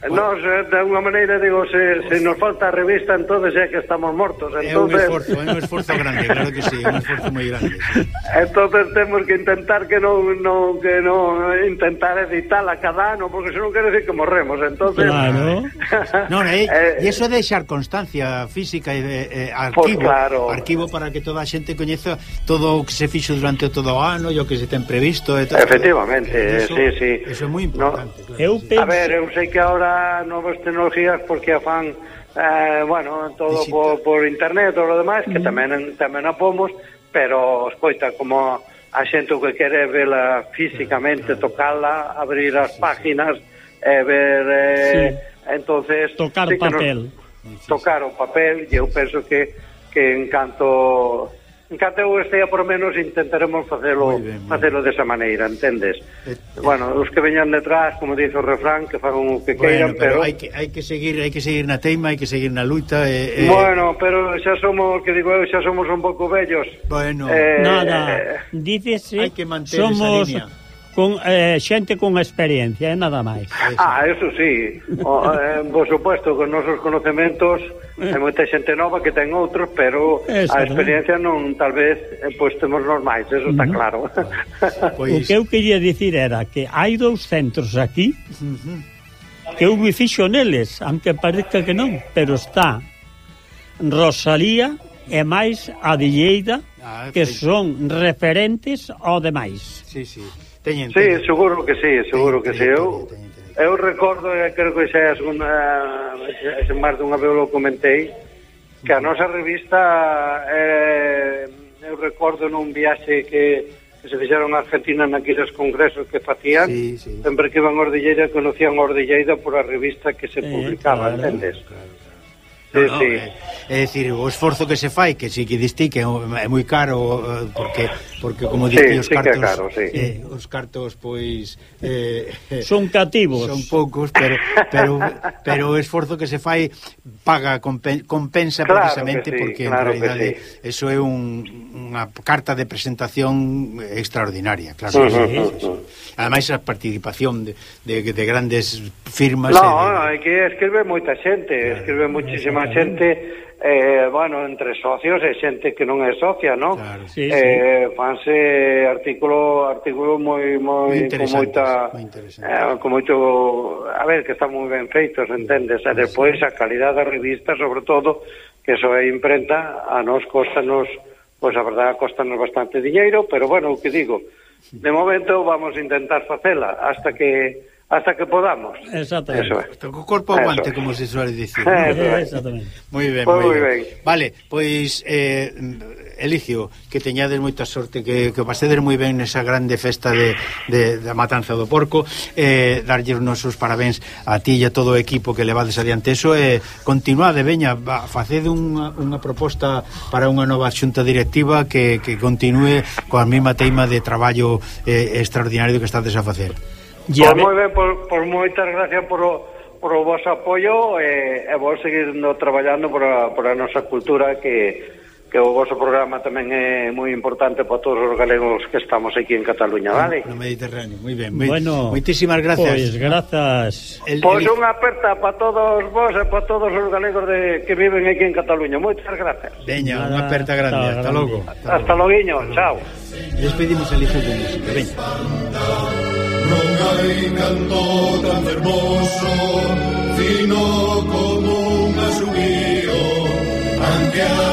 Eh, nos, de unha maneira, digo, se, se nos falta a revista, entonces é que estamos mortos. Entonces... É un esforzo, é un esforzo grande, claro que sí, é un esforzo moi grande. Sí. Entonces temos que intentar que non, no, que non intentar editala cada ano, porque senón quere decir que morremos, entonces... Claro. non, e, eh, e iso de deixar constancia física e e arquivo, pues claro. arquivo para que toda a xente coñeza todo o que se fixo durante todo o ano e o que se ten previsto. E todo, Efectivamente, e eso, sí, sí. Eso é moi importante. No, claro, eu sí. penso... A ver, eu sei que ahora a novas tecnologías porque a fan eh, bueno, todo Digital. por, por internet ou lo demais, que mm. tamén tamén a pomos, pero escoita como a xente que quere vela físicamente, tocala, abrir as páginas, eh, ver eh, sí. entonces tocar sí papel. Nos, tocar o papel, e eu penso que que en canto cate eu estea por menos intentaremos facelo muy ben, muy facelo desa de maneira, entendes? Eh, bueno, os que veñan detrás, como dice o refrán, que fagan o que bueno, queiran, pero, pero hai que hai que seguir, hai que seguir na teima, hai que seguir na luita eh, eh... Bueno, pero xa somos, que digo eu, xa somos un pouco vellos. Bueno, eh, nada, eh, dices, eh, hai que manter somos... esa línea con eh, xente con experiencia, e eh, nada máis. Ah, eso sí. O, eh, por suposto, con nosos conocementos eh. hai moita xente nova que ten outros, pero eso, a experiencia non, tal vez, eh, pois temos normais, eso está claro. -huh. claro. Pois... O que eu quería dicir era que hai dous centros aquí que eu me fixo neles, aunque parezca que non, pero está Rosalía e máis a Dilleida, ah, que son referentes ao demais. Sí, sí. Teñen, sí, teñen. seguro que sí, seguro teñen, que sí. Eu, teñen, teñen, teñen. eu recordo, eh, creo que xa é a segunda, ese máis dunha vez lo comentei, que a nosa revista eh, eu recordo nun viaxe que, que se fixeron a Argentina naqueles congresos que facían sí, sí. sempre que iban a Ordilleira conocían a Ordilleira por a revista que se eh, publicaba, claro, entendes? Claro, claro sí, no, sí. Eh, é, é dicir, o esforzo que se fai, que si que distí que é moi caro eh, porque porque como sí, dicía os sí cartos, caro, sí. eh, os cartos pois eh, son cativos. Son poucos, pero pero pero o esforzo que se fai paga compensa claro precisamente sí, porque claro en realidade sí. eso é un, unha carta de presentación extraordinaria, claro. Uh -huh, sí, eh, sí. Sí. Ademais a participación de, de, de grandes firmas No, de, de... é que escribe moita xente, escribe claro. muchísima claro. xente eh, bueno, entre socios e xente que non é socia, non? Claro, sí, eh, sí. fanse artículo artículo moi moi con moita moi eh, con moito a ver, que están moi ben feitos, entendes? E despois a calidad da revista, sobre todo, que só é imprenta, a nos costanos, pois a verdade costanos bastante diñeiro, pero bueno, o que digo, de momento vamos a intentar facela hasta que hasta que podamos. Exactamente. Eso é. Hasta que o corpo aguante, como se suele dicir. ¿no? Exactamente. Moi ben, moi ben. ben. Vale, pois eh, Eligio, que teñades moita sorte, que, que pasedes moi ben nesa grande festa de, de, da matanza do porco, eh, darlle os nosos parabéns a ti e a todo o equipo que levades adiante eso, e eh, continuade, veña, facede unha, unha proposta para unha nova xunta directiva que, que continue coa mesma teima de traballo eh, extraordinario que estades a facer. Yeah, pois moi ben, por, por moitas gracias por o, por o vos apoio e, eh, e vou seguir traballando por a, por a nosa cultura que que o vosso programa tamén é moi importante para todos os galegos que estamos aquí en Cataluña, vale? No Mediterráneo, moi ben. Moi, bueno, moitísimas gracias. Pois, grazas. El, pois el... unha aperta para todos vos eh, e para todos os galegos de, que viven aquí en Cataluña. Moitas gracias. Veña, unha aperta grande. Hasta, hasta logo. Hasta, hasta logo. Hasta chao. Despedimos el hijo de música, veña. Non hai canto tan fermoso, fino como un asubío, anque a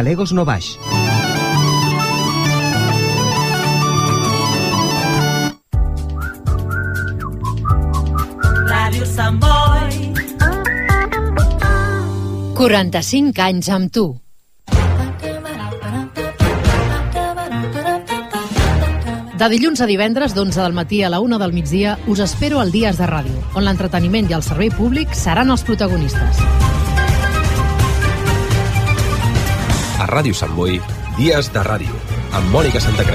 Galegos no Baix. Ràdio Sant Boi. 45 anys amb tu. De dilluns a divendres, d'11 del matí a la 1 del migdia, us espero al Dies de Ràdio, on l'entreteniment i el servei públic seran els protagonistes. Ràdio Sant Boi, Dies de Ràdio, amb Mònica Santa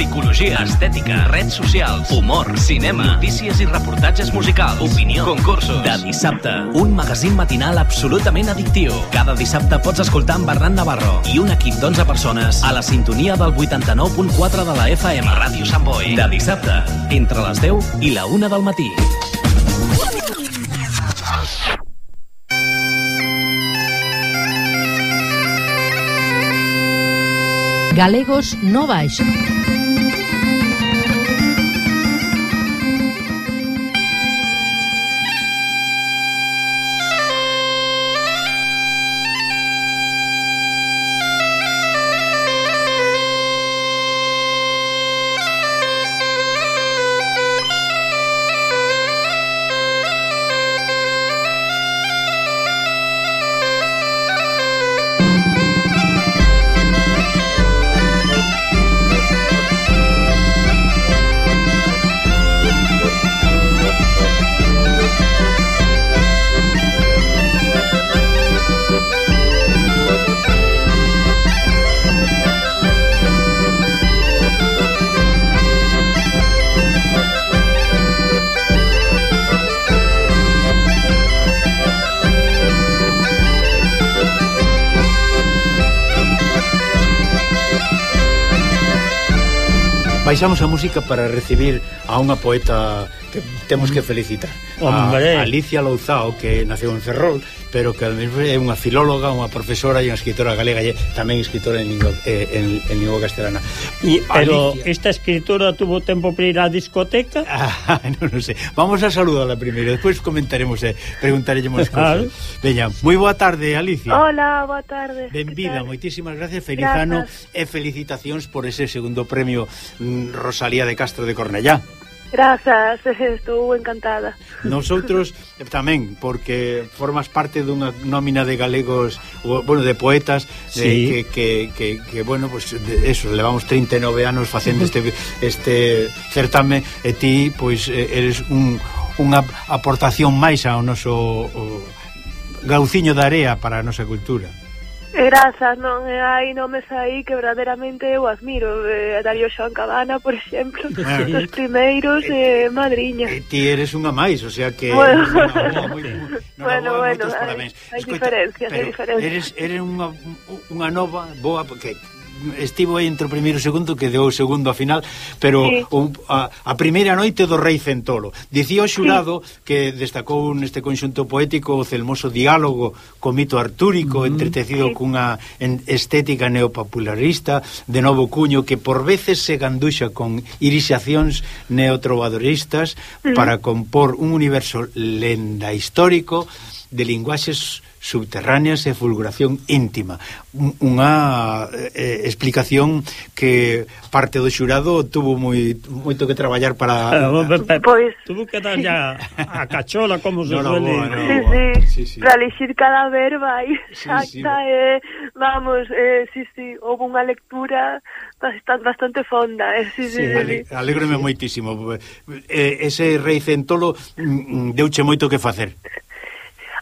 psicologia, estètica, redes socials, humor, cinema, notícies i reportatges musicals, opinió, concursos. De dissabte, un magazín matinal absolutament addictiu. Cada dissabte pots escoltar en Bernat Navarro i un equip d'11 persones a la sintonia del 89.4 de la FM. Ràdio Sant Boi. De dissabte, entre les 10 i la 1 del matí. Galegos no Baix. deixamos a música para recibir a unha poeta que temos que felicitar. Hombre. A Alicia Louzao, que naceu en Ferrol pero que é unha filóloga, unha profesora e unha escritora galega e tamén escritora en lingua, eh, en, en lingua castelana. Y, pero Alicia. esta escritora tuvo tempo para ir á discoteca? Ah, non, non sei. Vamos a saludarla primeiro, despois comentaremos, eh, preguntaremos cousas. claro. Veña, moi boa tarde, Alicia. Hola, boa tarde. Benvida, moitísimas gracias, feliz gracias. ano e felicitacións por ese segundo premio mm, Rosalía de Castro de Cornellá. Grazas, estou encantada. Nosotros tamén, porque formas parte dunha nómina de galegos, bueno, de poetas, sí. que, que, que, que, bueno, pues, de eso, levamos 39 anos facendo este este certame, e ti, pois, eres un, unha aportación máis ao noso o, gauciño da area para a nosa cultura. Grazas, non e hai nomes aí que verdadeiramente eu admiro eh, Darío Xoan Cabana, por exemplo ah, Os primeiros, eh, eh, madriña. E ti eres unha máis, o sea que Bueno, boa, moi, no bueno, boa, bueno hai, hai Escoita, diferencias, hai diferencias. Eres, eres unha, unha nova boa, porque estivo aí entre o primeiro e o segundo que deu o segundo a final, pero sí. o, a, a primeira noite do Rei Centolo. Dicía o xurado sí. que destacou neste conxunto poético o celmoso diálogo co mito artúrico mm. entretecido sí. cunha estética neopopularista, de novo cuño que por veces se ganduxa con irixacións neotrovadoristas mm. para compor un universo lenda histórico de linguaxes subterráneas e fulguración íntima. Unha eh, eh, explicación que parte do xurado tuvo moi moito que traballar para Pois tuvo que dar ya a cachola como se no, suele. No, sí, sí, sí, sí. Para elixir cada verba exacta sí, sí. Eh, vamos, eh, sí, sí, houve unha lectura bastante, bastante fonda, eh, sí, sí, sí, ale, sí. Alégrome sí. moitísimo. Eh, ese rei Centolo mm, mm, deuche moito que facer.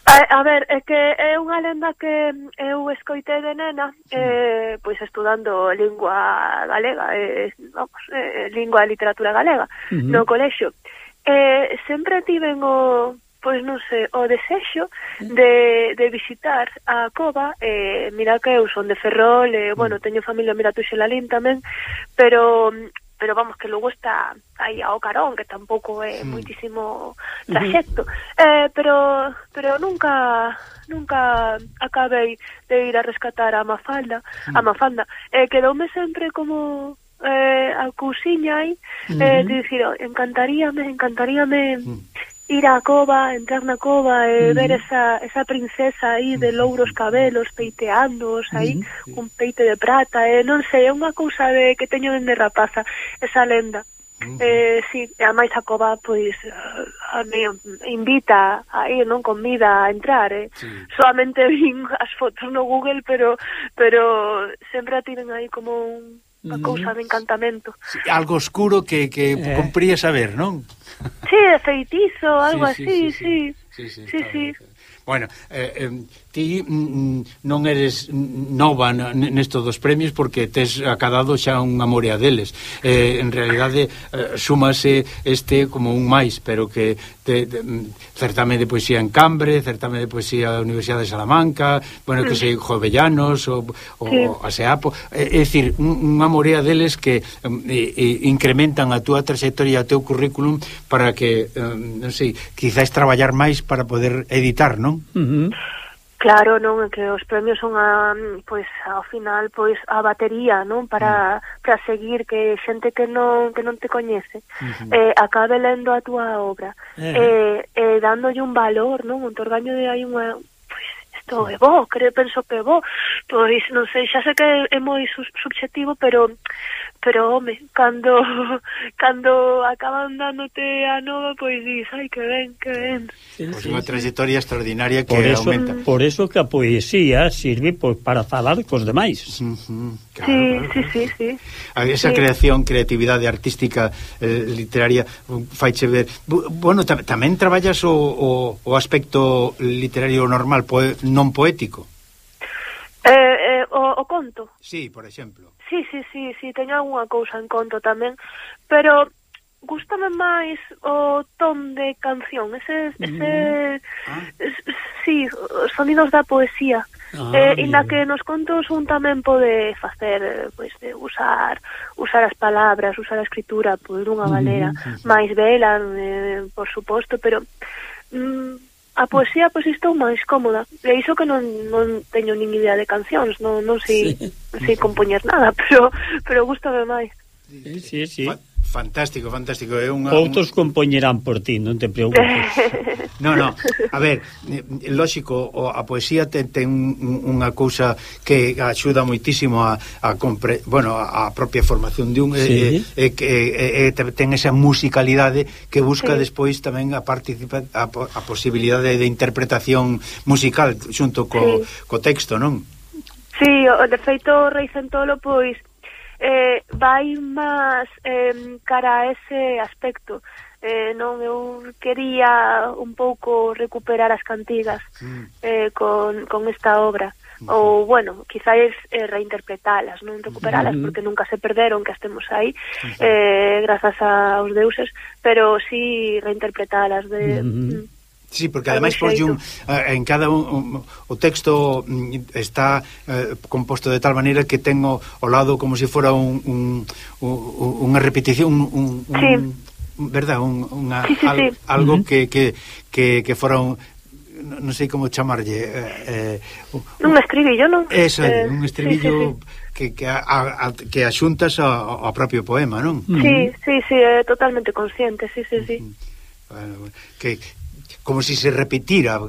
A, a ver, é que é unha lenda que mm, eu escoitei de nena, sí. eh, pois estudando lingua galega, eh, vamos, eh, lingua e literatura galega, uh -huh. no colexio. Eh, sempre tiven o pois non sei, o desexo de, de visitar a cova, eh, mira que eu son de Ferrol, e, eh, bueno, teño familia en Miratuxelalín tamén, pero mm, pero vamos, que logo está aí ao carón, que tampouco é sí. Hmm. moitísimo traxecto. Eh, pero pero nunca nunca acabei de ir a rescatar a Mafalda, hmm. a Mafalda. Eh, quedoume sempre como eh, a cousiña aí, eh, uh -huh. de dicir, oh, encantaríame, encantaríame. Hmm ir á cova, entrar na cova e mm. ver esa, esa princesa aí de louros cabelos peiteándoos aí mm. cun peite de prata e non sei, é unha cousa de que teño dende rapaza esa lenda Uh -huh. Eh, sí, e a máis a cova pois a, a, me invita a ir, non convida a entrar, eh. Sí. Solamente vin as fotos no Google, pero pero sempre a tiren aí como un unha cousa de encantamento. Sí, algo oscuro que, que eh. compría saber, non? Sí, feitizo, algo sí, sí, así, sí. Sí, sí, sí. sí, sí, sí, sí, sí. Bueno, eh, eh, ti mm, mm, non eres nova nesto dos premios porque tes acadado xa unha morea deles eh, en realidade eh, súmase este como un máis pero que te, te, mm, certame de poesía en Cambre certame de poesía da Universidade de Salamanca bueno, que sei Jovellanos o, o sí. a SEAPO é, é dicir, unha morea deles que eh, incrementan a túa trayectoria o teu currículum para que eh, non sei, quizáis traballar máis para poder editar, non? Uh -huh. Claro, non, que os premios son a, pois ao final pois a batería, non, para mm. para seguir que xente que non que non te coñece uh -huh. eh acabe lendo a túa obra. Uh -huh. Eh eh dándolle un valor, non, un torgaño de aí unha pois isto é bo, creo penso que é bo. Pois non sei, xa sei que é moi subjetivo, pero Pero, home, cando, cando acaban dándote a nova, pois dis, ai, que ben, que ben. Pois sí, unha sí, trayectoria sí. extraordinaria que por eso, aumenta. Por eso que a poesía sirve pois, para falar cos demais. Uh -huh, claro, sí, claro. sí, sí, sí. A esa sí. creación, creatividade artística, eh, literaria, uh, faiche ver... Bueno, tam tamén traballas o, o, o aspecto literario normal, poe non poético? Eh, eh, o, o conto. Sí, por exemplo. Sí, sí, sí, sí, teño algunha cousa en conto tamén, pero gustame máis o ton de canción, ese ese mm-hmm. ah. sí, os sonidos da poesía. Ah, eh, inda que nos contos un tamén pode facer, eh, pois de usar usar as palabras, usar a escritura por dunha mm-hmm, maneira máis bela, eh, por suposto, pero mm, A poesía pois pues, estou máis cómoda. E iso que non, non teño nin idea de cancións, non, non sei, sí. sei compoñer nada, pero pero gustame máis. Sí, sí, sí. Fantástico, fantástico. É unha, Outros compoñerán por ti, non te preocupes. no, no. A ver, lógico, a poesía ten, ten unha cousa que axuda moitísimo a, a compre, bueno, a propia formación de un sí. e, eh, eh, e, ten esa musicalidade que busca sí. despois tamén a participa a, a posibilidade de interpretación musical xunto co, sí. co texto, non? Sí, o, de feito o Rei Santolo pois eh, vai máis eh, cara a ese aspecto. Eh, non eu quería un pouco recuperar as cantigas eh, con, con esta obra. Ou bueno, quizáis eh, reinterpretalas, non recuperalas mm. porque nunca se perderon que as temos aí eh, grazas aos deuses pero si sí reinterpretalas de mm. Sí, porque ademais por un eh, en cada un, un o texto mm, está eh, composto de tal maneira que ten o, lado como se si fora un, un, un unha repetición un, un, sí. un verdad, un, unha sí, sí, al, sí. algo uh -huh. que, que que que fora un non sei como chamarlle eh, eh, un, un estribillo, non? Eso, eh, un estribillo sí, sí, sí. que que a, a, que axuntas ao, ao propio poema, non? Sí, uh -huh. sí, sí, é totalmente consciente, sí, sí, sí. Uh -huh. Bueno, que, como si se repetira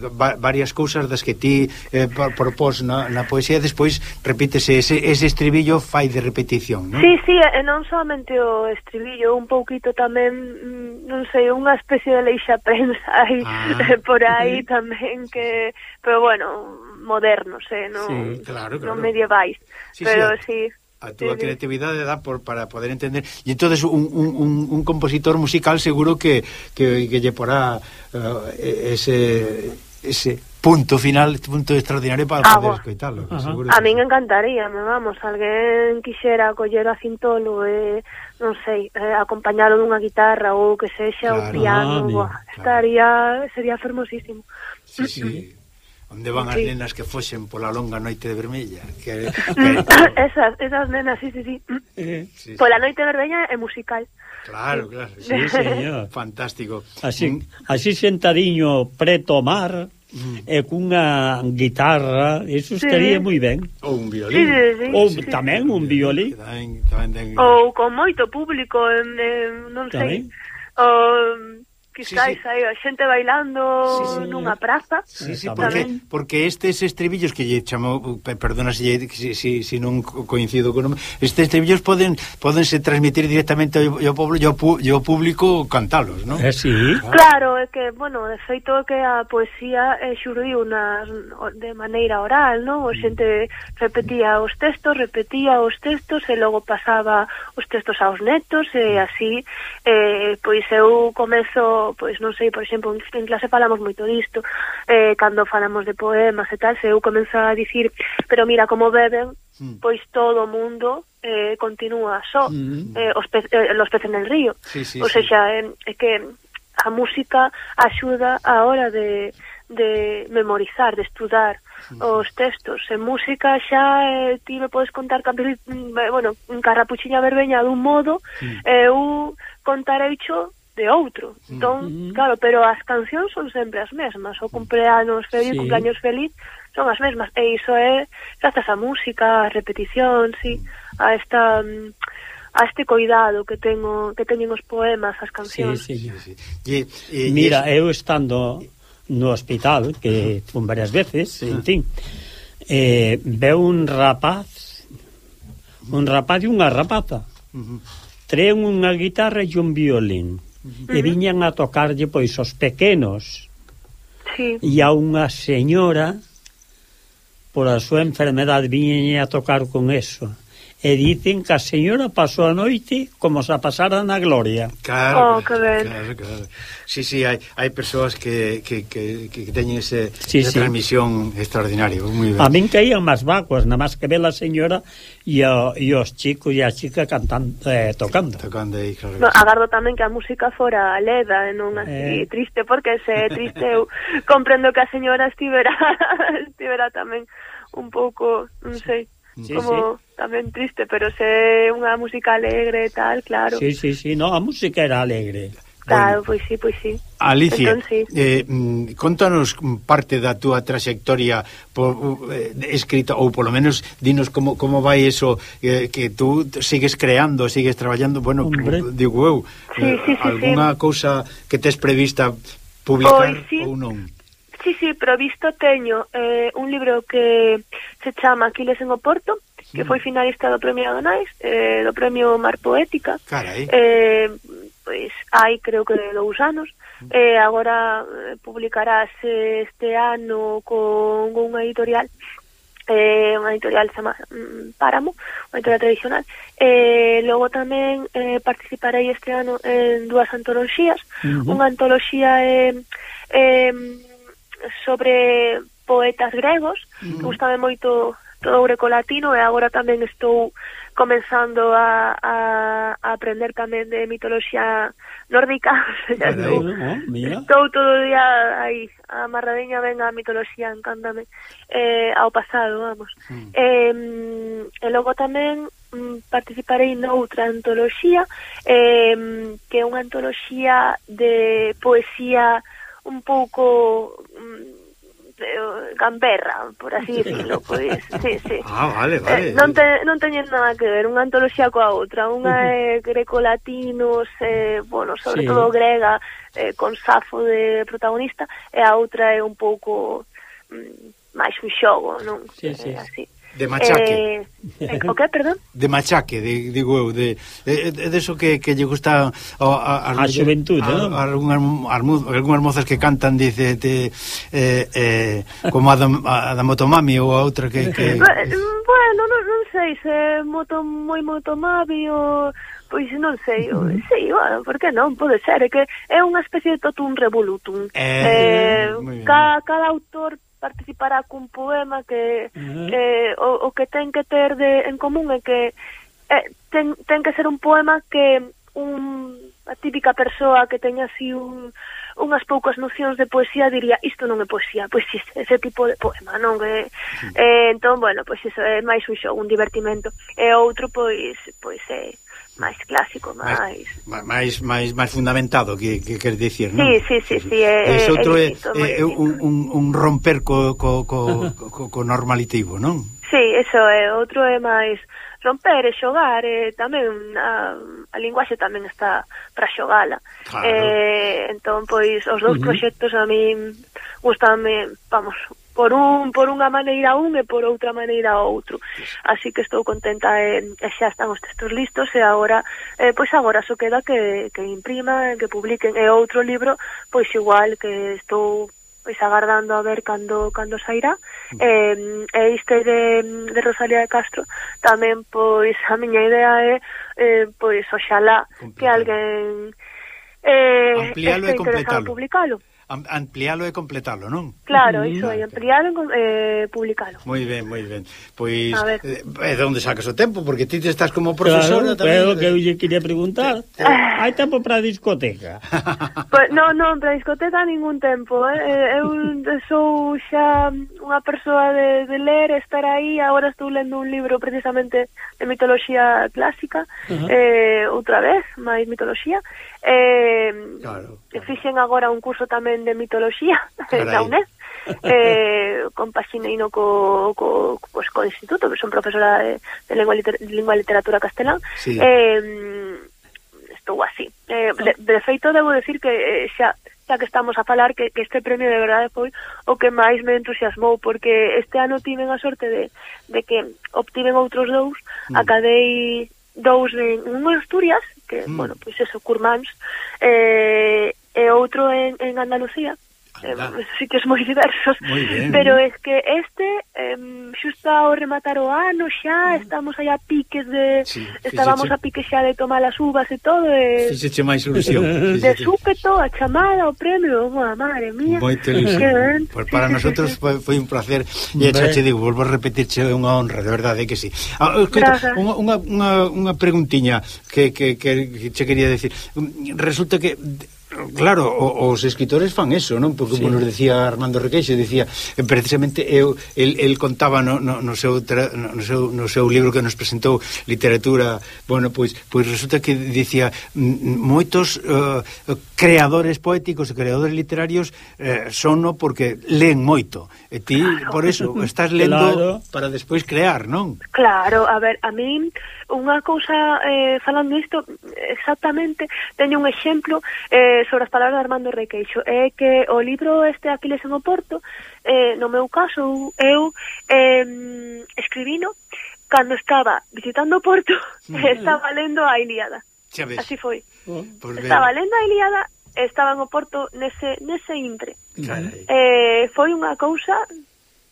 varias cousas das que ti eh, propós na, na poesía, despois repítese ese, ese estribillo fai de repetición, non? Sí, sí, e non somente o estribillo, un pouquito tamén, mm, non sei, unha especie de leixa prensa aí, ah. por aí tamén que, pero bueno, modernos, eh, non, sí, claro, claro. non medievais, sí, pero sí. sí a túa eh, sí, creatividade dá por para poder entender e entonces un, un, un un compositor musical seguro que que, que lle porá uh, ese ese punto final, punto extraordinario para ah, poder escoitalo. Uh -huh. Seguro que... A me encantaría, vamos, alguén quixera coller a Cintolo e, eh, non sei, eh, acompañalo dunha guitarra ou que sexa claro, o piano, ah, estaría, claro. sería fermosísimo. Sí, sí onde van sí. as nenas que foxen pola longa noite de vermella que, que... esas, esas nenas, sí, sí, sí. Sí pola noite vermella é musical claro, claro sí, señor. fantástico así, así sentadiño preto mar mm. e cunha guitarra eso estaría sí. moi ben ou un violín sí, sí, sí. ou tamén sí. un violín tamén, tamén ten... ou con moito público en, en, non tamén. sei que sí, estáis sí. aí a xente bailando sí, sí. nunha praza. Sí, sí, porque, tamén. porque estes estribillos que lle chamo, perdona se si, si, si, si non coincido con estes estribillos poden podense transmitir directamente ao, ao pobo, ao, ao público cantalos, non? Eh, sí. Ah. Claro, é que, bueno, de feito que a poesía eh, xurdiu na, de maneira oral, non? O mm. xente repetía os textos, repetía os textos e logo pasaba os textos aos netos e mm. así eh, pois eu comezo pois non sei, por exemplo, en clase falamos moito disto, eh, cando falamos de poemas e tal, se eu comenzo a dicir, pero mira como beben, mm. pois todo o mundo eh, continúa só, mm. eh, os, pe eh, los peces en el río. Sí, sí, o sea, sí. eh, é que a música axuda a hora de, de memorizar, de estudar, hmm. os textos. En música xa eh, ti me podes contar mm, bueno, Carrapuchiña Verbeña dun modo, mm. eu contarei xo de outro. Mm. Entón, mm -hmm. claro, pero as cancións son sempre as mesmas, o cumpleanos feliz, sí. cumpleaños feliz, son as mesmas, e iso é grazas a música, a repetición, sí, a esta a este cuidado que tengo que teñen os poemas, as cancións. Sí, sí, sí. E, e, Mira, eu estando no hospital, que fun varias veces, sí. en fin, eh, veo un rapaz, un rapaz e unha rapaza, uh -huh. traen unha guitarra e un violín. -huh. E viñan a tocarlle pois os pequenos. Sí. E a unha señora por a súa enfermedade viñan a tocar con eso e dicen que a señora pasou a noite como se a pasara na gloria. Claro, oh, que ben. claro, claro. Sí, sí, hai, hai persoas que, que, que, que teñen ese, sí, esa sí. transmisión extraordinaria. Muy ben. A min caían máis vacuas, nada máis que ver a señora e, o, e os chicos e a chica cantando, eh, tocando. Tocando aí, claro. No, agardo tamén que a música fora leda e non así eh... triste, porque se é triste eu comprendo que a señora estivera, estivera tamén un pouco, non sei. Sí Sí, como sí. tamén triste, pero se unha música alegre e tal, claro. Sí, sí, sí, no, a música era alegre. Claro, pois sí, pois sí. Alicia, entón, sí. eh, mm, contanos parte da túa trayectoria por, eh, escrita, ou polo menos dinos como, como vai eso eh, que tú sigues creando, sigues traballando, bueno, Hombre. digo eu, sí, sí, sí, alguna sí. cousa que tes prevista publicar pois, sí, ou non? Sí, sí, provisto teño eh, un libro que se chama Aquiles en Oporto, sí. que mm. foi finalista do Premio Adonais, eh, do Premio Mar Poética. Carai. Eh, pois hai creo que dous anos. Mm. Eh, agora eh, publicarase este ano con unha editorial eh, unha editorial chama mm, Páramo, unha editorial tradicional. Eh, logo tamén eh, participarei este ano en dúas antoloxías. Uh -huh. Unha antoloxía eh, eh sobre poetas gregos, mm. gustame moito todo o grecolatino e agora tamén estou comenzando a, a, a aprender tamén de mitoloxía nórdica. Estou, estou todo o día aí, a marradeña ven a mitoloxía, encántame, eh, ao pasado, vamos. Mm. Eh, e logo tamén mm, participarei noutra antoloxía, eh, que é unha antoloxía de poesía un pouco mm, eh, gamberra, por así decirlo, pois, sí, sí. Ah, vale, vale. Eh, non, te, non teñen nada que ver unha antoloxía coa outra, unha é grecolatinos, eh, bueno, sobre sí. todo grega, eh, con Safo de protagonista, e a outra é un pouco mm, máis un xogo, non? Sí, sí. Eh, así. De machaque. Eh, eh, o que, perdón? De machaque, de, digo eu, de, de, de, eso que, que lle gusta a, a, a, a xuventude, non? A, a, a, algunhas mozas que cantan, dice, de, eh, eh, como a da, a da Motomami ou a outra que... que... bueno, non, non sei se moto, moi Motomami ou... Pois non sei, o, sí, bueno, por que non, pode ser, é que é unha especie de totum revolutum. Eh, eh, ca, cada autor participará cun poema que uh -huh. eh, o, o que ten que ter de, en común é que eh, ten, ten que ser un poema que un a típica persoa que teña así un, unhas poucas nocións de poesía diría isto non é poesía, pois si, ese tipo de poema, non é? Eh, entón, bueno, pois iso é máis un show, un divertimento. E outro, pois, pois é... Eh, máis clásico, máis máis máis máis fundamentado que que quer dicir, non? Sí, sí, sí, sí, é, é, outro é, é, é un, un, un romper co co, co, co, co normalitivo, non? Sí, eso é, outro é máis romper e xogar e tamén a, a linguaxe tamén está para xogala. Claro. Eh, entón pois os dous uh -huh. proxectos a min gustame, vamos, por un por unha maneira un e por outra maneira outro. Así que estou contenta e, e xa están os textos listos e agora eh, pois agora só queda que que impriman, que publiquen e outro libro, pois igual que estou pois agardando a ver cando cando sairá. Mm. Eh, e este de, de Rosalía de Castro tamén pois a miña idea é eh, pois oxalá que alguén eh, Amplialo e completalo. publicalo amplialo e completalo, non? Claro, mm, iso é, ampliálo e eh, publicalo. Moi ben, moi ben. Pois, eh, de onde sacas o tempo? Porque ti te estás como profesora claro, tamén. Claro, eh. que eu lle quería preguntar. Eh, eh. Hai tempo para a discoteca? Pues, non, non, para a discoteca ningún tempo. Eh. Eu sou xa unha persoa de, de ler, estar aí, agora estou lendo un libro precisamente de mitoloxía clásica, uh -huh. eh, outra vez, máis mitoloxía, eh, claro, claro. fixen agora un curso tamén de mitoloxía da UNED eh, compaxineino co, co, pues, co instituto, que son profesora de, de lengua, liter, lingua e literatura castelán sí. eh, estou así eh, de, de feito debo decir que eh, xa xa que estamos a falar que, que este premio de verdade foi o que máis me entusiasmou porque este ano tiven a sorte de, de que obtiven outros dous mm. acadei dous en un en Asturias que, mm. bueno, pois pues eso, curmáns, eh, e outro en, en Andalucía, eh, sitios moi diversos, moi pero é que este eh, xusta ao rematar o ano xa mm. estamos aí a piques de sí, estábamos fíxeche. a piques xa de tomar as uvas e todo e Fíxeche máis ilusión. De súpeto a chamada ao premio, boa madre mía. Moito ilusión. Pues para sí, nosotros sí, sí. foi, foi un placer e xa che digo, volvo a repetirche é unha honra, de verdade que sí. Ah, eh, escoita, unha, unha, unha, unha preguntiña que, que, que, que che quería decir. Resulta que Claro, o, os escritores fan eso, non? Porque sí. como nos decía Armando Requeixo, decía, eh, precisamente eu el, el contaba no, no, no, seu tra, no, no seu no seu libro que nos presentou literatura, bueno, pois pois resulta que dicía moitos uh, creadores poéticos e creadores literarios eh, sono porque leen moito. E ti claro. por eso estás lendo claro. para despois crear, non? Claro, a ver, a min mí unha cousa eh, falando isto exactamente teño un exemplo eh, sobre as palabras de Armando Requeixo. É eh, que o libro este Aquiles en o Porto eh, no meu caso eu eh, escribino cando estaba visitando o Porto estaba lendo a Ilíada. Así foi. Oh, estaba lendo a Ilíada estaba o Porto nese, nese intre. Carai. eh, foi unha cousa pois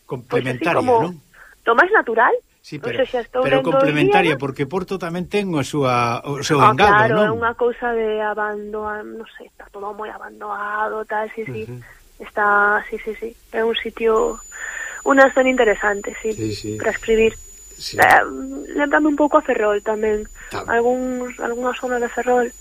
complementaria, pues, así, como, ¿no? lo máis natural Sí, pero, se estou pero complementaria, día, porque Porto tamén ten o, súa, o seu ah, engado, claro, non? é unha cousa de abandonar, non sei, está todo moi abandonado, tal, sí, sí. Uh -huh. Está, sí, sí, sí, é un sitio, unha zona interesante, sí, sí, sí. para escribir. Sí. Eh, lembrame un pouco a Ferrol tamén, Tam. algúns, alguna zona de Ferrol,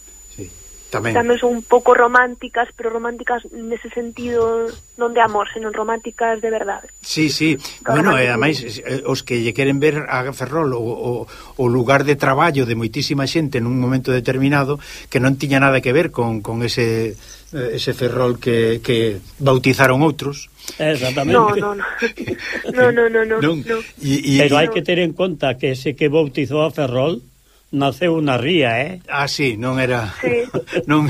Tamén. Tamén son un pouco románticas, pero románticas nese sentido non de amor, senón románticas de verdade. Sí, sí. Claro, bueno, e ademais eh, os que lle queren ver a Ferrol o, o, o lugar de traballo de moitísima xente nun momento determinado que non tiña nada que ver con, con ese eh, ese Ferrol que, que bautizaron outros. Exactamente. No, no, no. No, no, no, no. non. no. Y, y, pero hai no. que ter en conta que ese que bautizou a Ferrol naceu na ría, eh? Ah, sí, non era... Sí. non...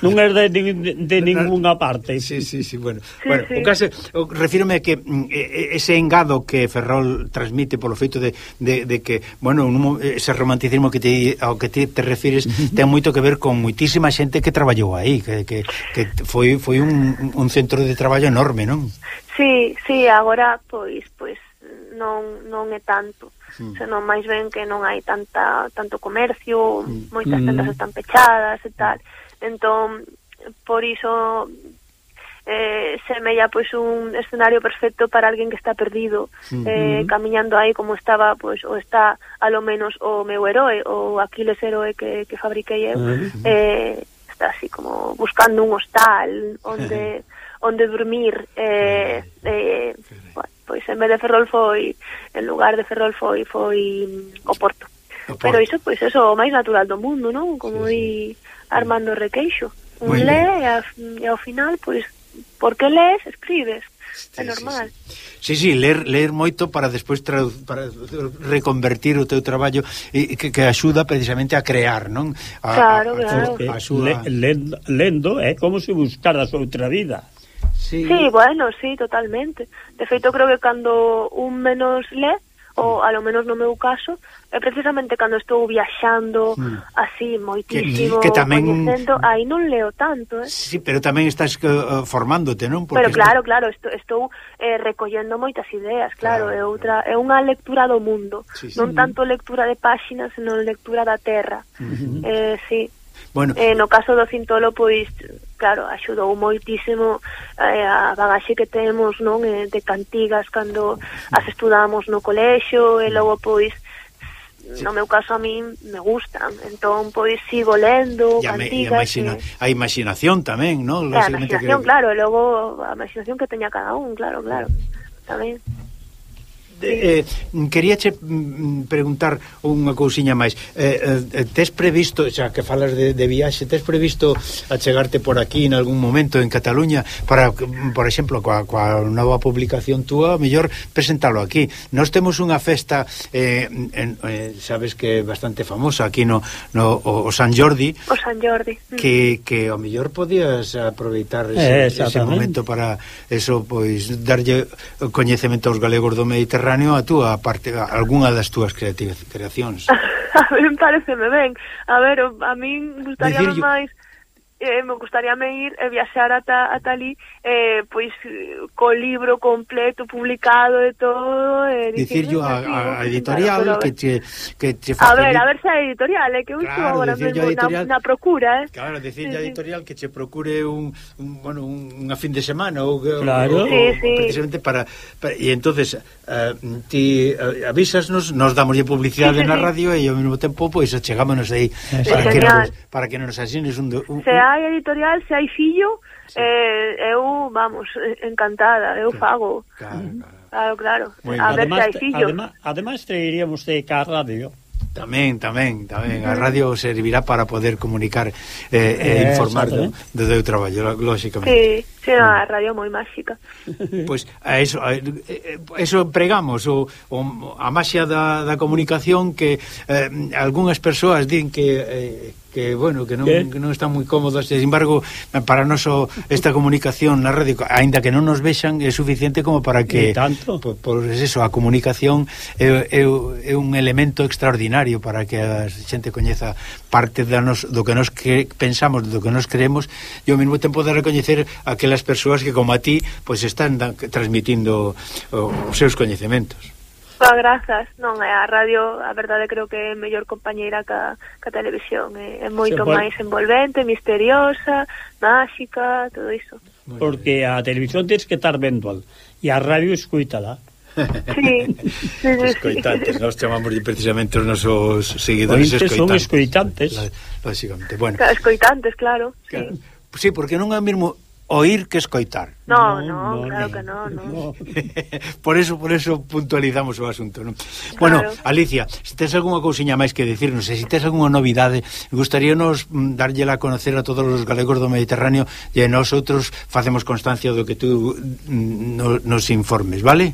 non é de, de, de ninguna parte. Sí, sí, sí, bueno. Sí, bueno sí. O caso, o, refírome que mm, ese engado que Ferrol transmite polo feito de, de, de que, bueno, un, ese romanticismo que te, ao que te, te refires ten moito que ver con muitísima xente que traballou aí, que, que, que foi foi un, un centro de traballo enorme, non? Sí, sí, agora, pois, pois non, non é tanto mm. senón máis ben que non hai tanta tanto comercio, mm. moitas mm. tendas están pechadas e tal. Entón, por iso eh, semella pois un escenario perfecto para alguén que está perdido sí, eh, mm. camiñando aí como estaba pois ou está a lo menos o meu heroe ou Aquiles heroe que, que fabriquei eu uh eh, está así como buscando un hostal onde onde dormir eh, eh, bueno, pois en vez de Ferrol foi en lugar de Ferrol foi foi mm, o Porto. O Porto. Pero iso pois eso o máis natural do mundo, non? Como sí, sí. Armando Requeixo. Un bueno. lee e, a, e ao final pois porque lees, escribes. É normal. Sí, sí, ler, ler moito para despois para reconvertir o teu traballo e que, que axuda precisamente a crear, non? A, claro, a, a, claro. A, a, a, a, lendo é como se buscaras outra vida. Sí. sí, bueno, sí, totalmente. De feito, creo que cando un menos le, ou alo menos no meu caso, é precisamente cando estou viaxando mm. así moitísimo, que, que tamén coñecendo, aí non leo tanto, eh? Sí, pero tamén estás uh, formándote, non? Porque pero claro, está... claro, estou, estou eh, recollendo moitas ideas, claro, claro, é outra é unha lectura do mundo, sí, sí. non tanto lectura de páxinas, senón lectura da terra. Mm. Eh, sí. Bueno. Eh, no caso do Cintolo, pois, claro, axudou moitísimo eh, a bagaxe que temos, non, eh, de cantigas cando as estudamos no colexo e logo pois Sí. no meu caso a min me gustan entón pois sigo lendo e a, cantigas, e a, imagina, e... a imaginación tamén non? a imaginación, que... claro e logo a imaginación que teña cada un, claro, claro tamén eh, eh queríache mm, mm, preguntar unha cousiña máis. Eh, eh, eh, tes previsto, xa que falas de, de viaxe, tes previsto achegarte por aquí en algún momento en Cataluña para, por exemplo, coa, coa nova publicación túa, mellor presentalo aquí. Nós temos unha festa eh, en, eh, sabes que é bastante famosa aquí no, no o, o San Jordi. O San Jordi. Mm. Que, que ao mellor podías aproveitar ese, eh, ese momento para eso pois darlle coñecemento aos galegos do Mediterráneo a túa parte, a, algunha das túas creacións. a ben, pareceme ben. A ver, a min gustaría máis eh, me gustaría me ir e viaxar ata, ata ali eh, pois co libro completo publicado e todo eh, dicirlo a, a, a editorial claro, que che, que che facilite... a ver, a ver se a editorial é eh, que eu claro, estou agora mesmo editorial... na, na procura eh. claro, dicir sí, a editorial sí. que che procure un, un bueno, unha fin de semana ou, claro. ou, sí, ou sí. precisamente para, para e entonces uh, ti eh, uh, avísasnos, nos damos publicidade sí, sí, na radio sí. e ao mesmo tempo pois achegámonos aí para, que nos, para que nos asines un, un, un hai editorial, se hai fillo, sí. eh, eu, vamos, encantada, eu fago. Claro, claro. claro, claro. A ver además, se hai fillo. Además, además trairíamos de cá radio. Tamén, tamén, tamén. A radio servirá para poder comunicar eh, eh, e informar do, eh. do teu traballo, lóxicamente. Sí, sí, mm. a radio moi máxica. Pois, a eso, a, eh, eso empregamos o, o, a máxia da, da comunicación que eh, algunhas persoas din que... Eh, que bueno, que non que non están moi cómodas, sin embargo, para noso esta comunicación na radio, aínda que non nos vexan, é suficiente como para que tanto? Por, por eso a comunicación é, é, é un elemento extraordinario para que a xente coñeza parte da nos, do que nos que pensamos, do que nos creemos, e ao mesmo tempo de recoñecer aquelas persoas que como a ti, pois pues, están da, transmitindo os seus coñecementos. Pois grazas, non, é a radio, a verdade creo que é mellor compañeira ca, ca televisión, é, é moito máis envolvente, misteriosa, máxica, todo iso. Porque a televisión tens que estar vendo e a radio escuítala. Sí, sí, escoitantes, nós chamamos precisamente os nosos seguidores Ointes escoitantes. son escoitantes. Lógicamente, bueno. Escoitantes, claro. claro. Sí. sí, porque non é o mesmo oír que escoitar. No, no, no claro no, que no, no. no. por eso, por eso puntualizamos o asunto, non? Claro. Bueno, Alicia, se tes algunha cousiña máis que decirnos, se tes algunha novidade, gustaríanos mm, darllela a conocer a todos os galegos do Mediterráneo e nós outros facemos constancia do que tú mm, nos informes, vale?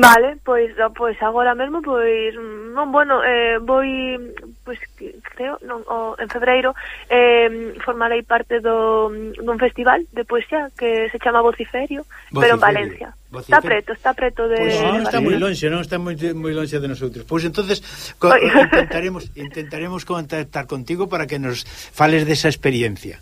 Vale, pois oh, pois agora mesmo pois non bueno, eh, voi pois creo non o, en febreiro eh, formarei parte do dun festival de poesía que se chama Vociferio, Vociferio. pero en Valencia. Vociferio. Está preto, está preto de Pois non está moi lonxe, non está moi moi lonxe de nosotros. Pois entonces co, intentaremos intentaremos contactar contigo para que nos fales desa experiencia.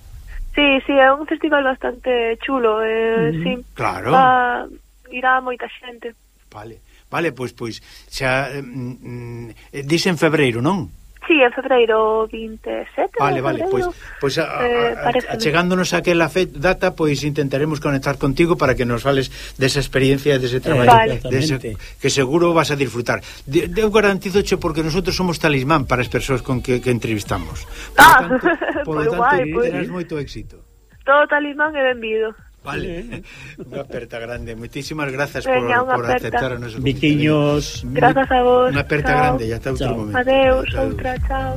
Sí, sí, é un festival bastante chulo, eh, mm, sí. Claro. Va, irá moita xente. Vale, vale, pois, pois xa mm, mm eh, dis en febreiro, non? Sí, en febreiro 27 Vale, vale, pois, pois a, eh, a, a, a aquela fe, data pois intentaremos conectar contigo para que nos fales desa experiencia, dese eh, traballo eh, vale. dese, que seguro vas a disfrutar. De, de, eu garantizo che porque nosotros somos talismán para as persoas con que, que entrevistamos. Por ah, tanto, por lo tanto, guai, pois. terás moito éxito. Todo talismán é benvido. Vale. Unha aperta grande. Moitísimas grazas Veña, por, por aceptar o noso Biquiños. Grazas a vos. Unha aperta chao. grande, e ata outro chao. momento. Adeus, outra, chao.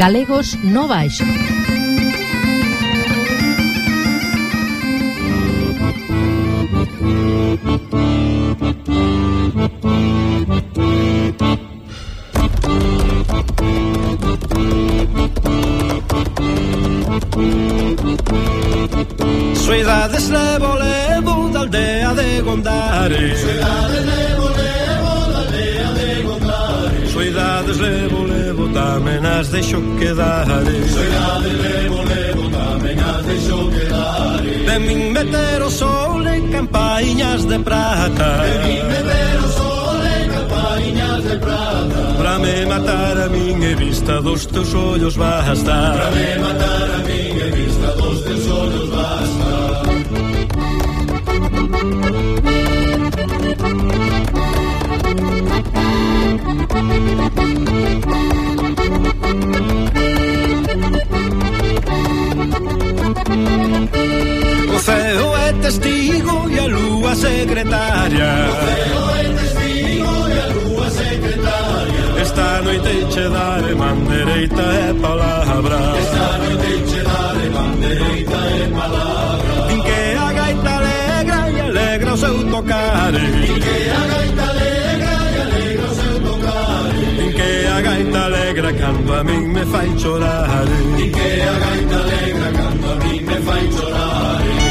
Galegos no baixo. deixo quedar Soy a de levo, levo, tamén a deixo quedare De min meter o sol e campainhas de prata De min meter o sol e campainhas de prata Pra me matar a min e vista dos teus ollos basta. Pra me matar a min e vista dos teus ollos basta. Thank you. testigo e a lúa secretaria. O é a lúa secretaria Esta noite che dare mandereita e palabra. Esta noite che dare mandereita e palabra. Din que a gaita alegra e alegra o seu tocar Din que a gaita alegra e alegra o seu tocar Din que a gaita alegra cando a min me fai chorar Din que a gaita alegra cando a min me fai chorar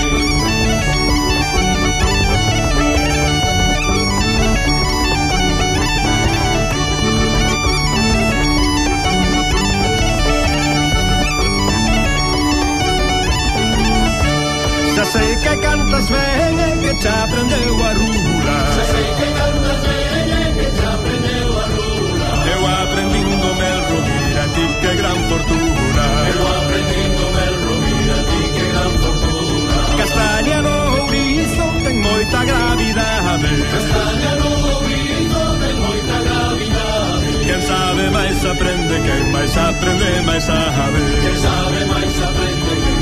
sei que cantas ben e que xa aprendeu a rula Xa sei que cantas ben e que xa aprendeu a rula Eu aprendindo mel rubira, ti que gran fortuna. Eu aprendindo mel rubira, ti que gran fortuna. Castaña no ourizo ten moita gravidade. Castaña no ourizo ten moita gravidade. Quem sabe máis aprende, quem máis aprende máis sabe. Quem sabe máis aprende,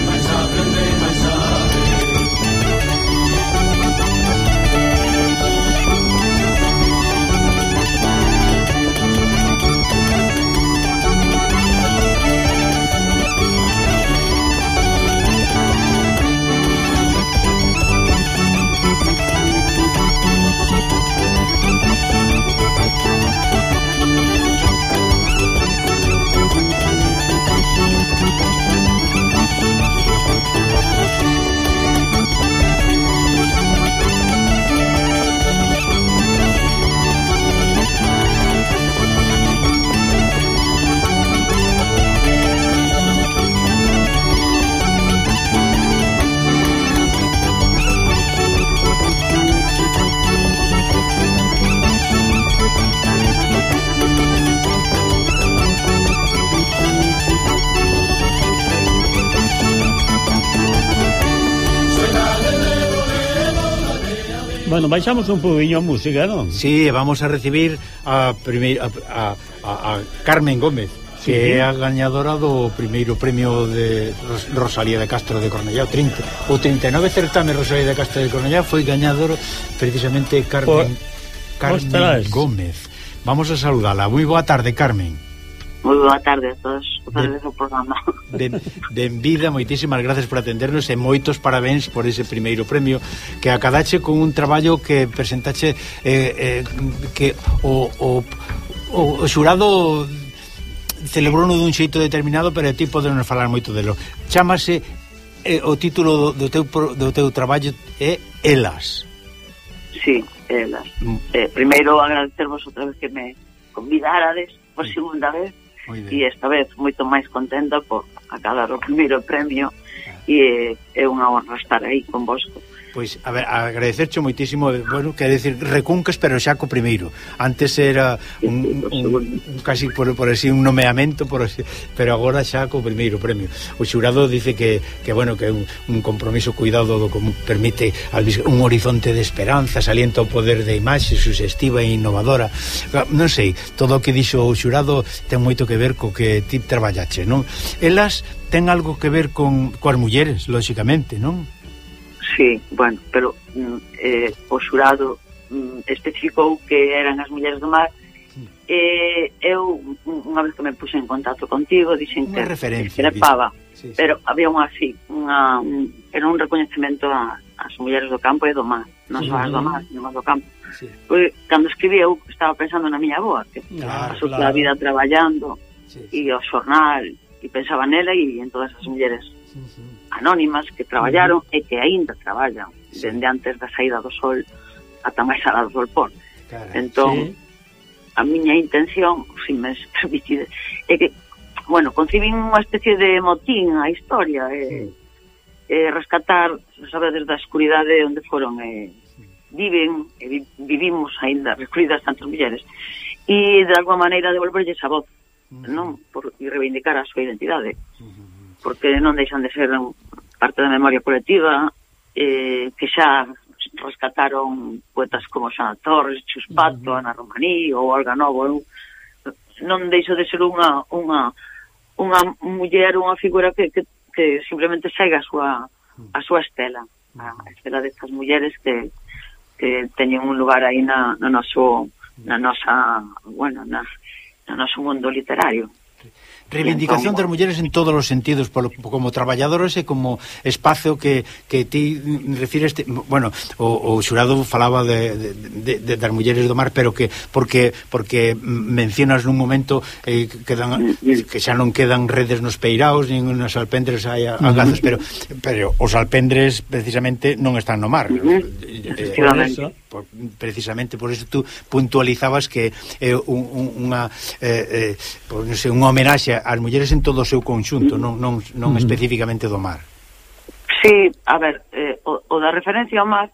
bueno, baixamos un poquinho a música, non? Sí, vamos a recibir a, primeir, a, a, a Carmen Gómez sí. que é a gañadora do primeiro premio de Rosalía de Castro de Cornellá, 30. O 39 certame Rosalía de Castro de Cornellá foi gañador precisamente Carmen, Por... Carmen Ostras. Gómez. Vamos a saludala. Moi boa tarde, Carmen. Moi boa tarde a todos ben, o programa. Ben, benvida, moitísimas gracias por atendernos e moitos parabéns por ese primeiro premio que acadache con un traballo que presentache eh, eh, que o, o, o xurado celebrouno dun xeito determinado, pero ti podemos falar moito delo. Chámase eh, o título do, do teu do teu traballo é Elas. Sí, Elas. Mm. Eh, primeiro agradecervos outra vez que me convidarades por segunda vez e esta vez moito máis contenta por acabar o primeiro premio e é unha honra estar aí convosco. Pois, a ver, agradecerche moitísimo, bueno, quer decir, recuncas, pero xa co primeiro. Antes era un, un, un casi por, por así un nomeamento, por así, pero agora xa co primeiro premio. O xurado dice que, que bueno, que un, un compromiso cuidado do que permite un horizonte de esperanza, salienta o poder de imaxe suxestiva e innovadora. Ah, non sei, todo o que dixo o xurado ten moito que ver co que ti traballache, non? Elas ten algo que ver con coas mulleres, lóxicamente, non? Sí, bueno, pero mm, eh, o xurado mm, especificou que eran as mulleres do mar e eh, eu unha vez que me puse en contacto contigo dixen que discrepaba sí, sí. pero había unha así unha, un, era un recoñecemento ás mulleres do campo e do mar non só as do mar, sino as do campo sí. Pois, cando escribí eu estaba pensando na miña boa que claro, a súa a vida traballando sí, sí. e o xornal e pensaba nela e en todas as mulleres anónimas que traballaron e que aínda traballan sí. dende antes da saída do sol ata máis alá do sol pon. Entón, sí. a miña intención, se me permitide, é que, bueno, concibín unha especie de motín eh, eh, a historia, e, sí. e rescatar, sabedes, da escuridade onde foron eh, e, viven, e vivimos aínda recluídas tantas mulleres, e de alguma maneira devolverlles a voz, uh -huh. non? Por, e reivindicar a súa identidade. Uh -huh porque non deixan de ser parte da memoria colectiva, eh, que xa rescataron poetas como Xana Torres, Chus Pato. Ana Romaní ou Olga Novo. Eu non deixo de ser unha unha unha muller, unha figura que, que, que simplemente segue a súa a súa estela, a estela destas mulleres que que teñen un lugar aí na, no noso na nosa, bueno, na, no noso mundo literario. Reivindicación entón, das mulleres en todos os sentidos, polo, como traballadores e como espazo que, que ti refires... Te, bueno, o, o xurado falaba de, de, de, das mulleres do mar, pero que porque porque mencionas nun momento eh, que, dan, que xa non quedan redes nos peiraos, nin nas alpendres hai agazos pero, pero os alpendres precisamente non están no mar. Efectivamente. Por eso, por, precisamente por eso tú puntualizabas que é eh, un, unha eh, eh, por, non sei, unha homenaxe ás mulleres en todo o seu conxunto, non, non, non mm. especificamente do mar. Sí, a ver, eh, o, o da referencia ao mar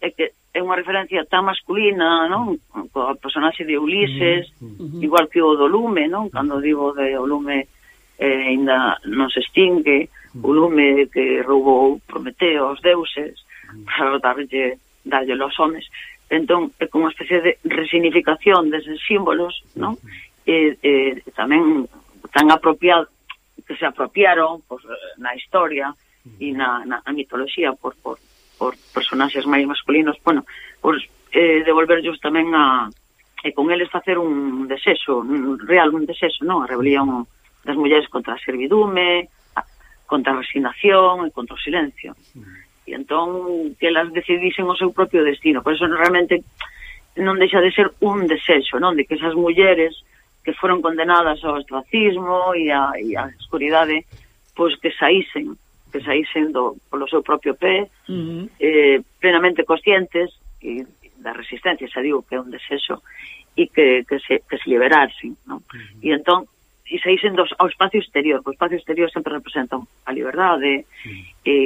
é que é unha referencia tan masculina, non? Co personaxe de Ulises, mm, mm, mm. igual que o do lume, non? Cando digo de o lume eh, ainda non se extingue, o lume que roubou Prometeo aos deuses para darlle darlle aos homes. Entón, é como unha especie de resignificación deses símbolos, non? E, e tamén tan apropiado que se apropiaron pues, na historia e na, na, na mitoloxía por, por, por personaxes máis masculinos, bueno, por eh, devolverlos tamén a e con eles facer un desexo, un real un desexo, non? A rebelión das mulleres contra a servidume, a, contra a resignación e contra o silencio e entón que elas decidisen o seu propio destino por eso realmente non deixa de ser un desexo non de que esas mulleres que foron condenadas ao ostracismo e a, e a escuridade pois que saísen que saísen do, polo seu propio pé uh -huh. eh, plenamente conscientes e da resistencia, xa digo que é un desexo e que, que, se, que se liberasen, non? Uh -huh. E entón, e saísen dos, ao espacio exterior, o espacio exterior sempre representa a liberdade mm. e,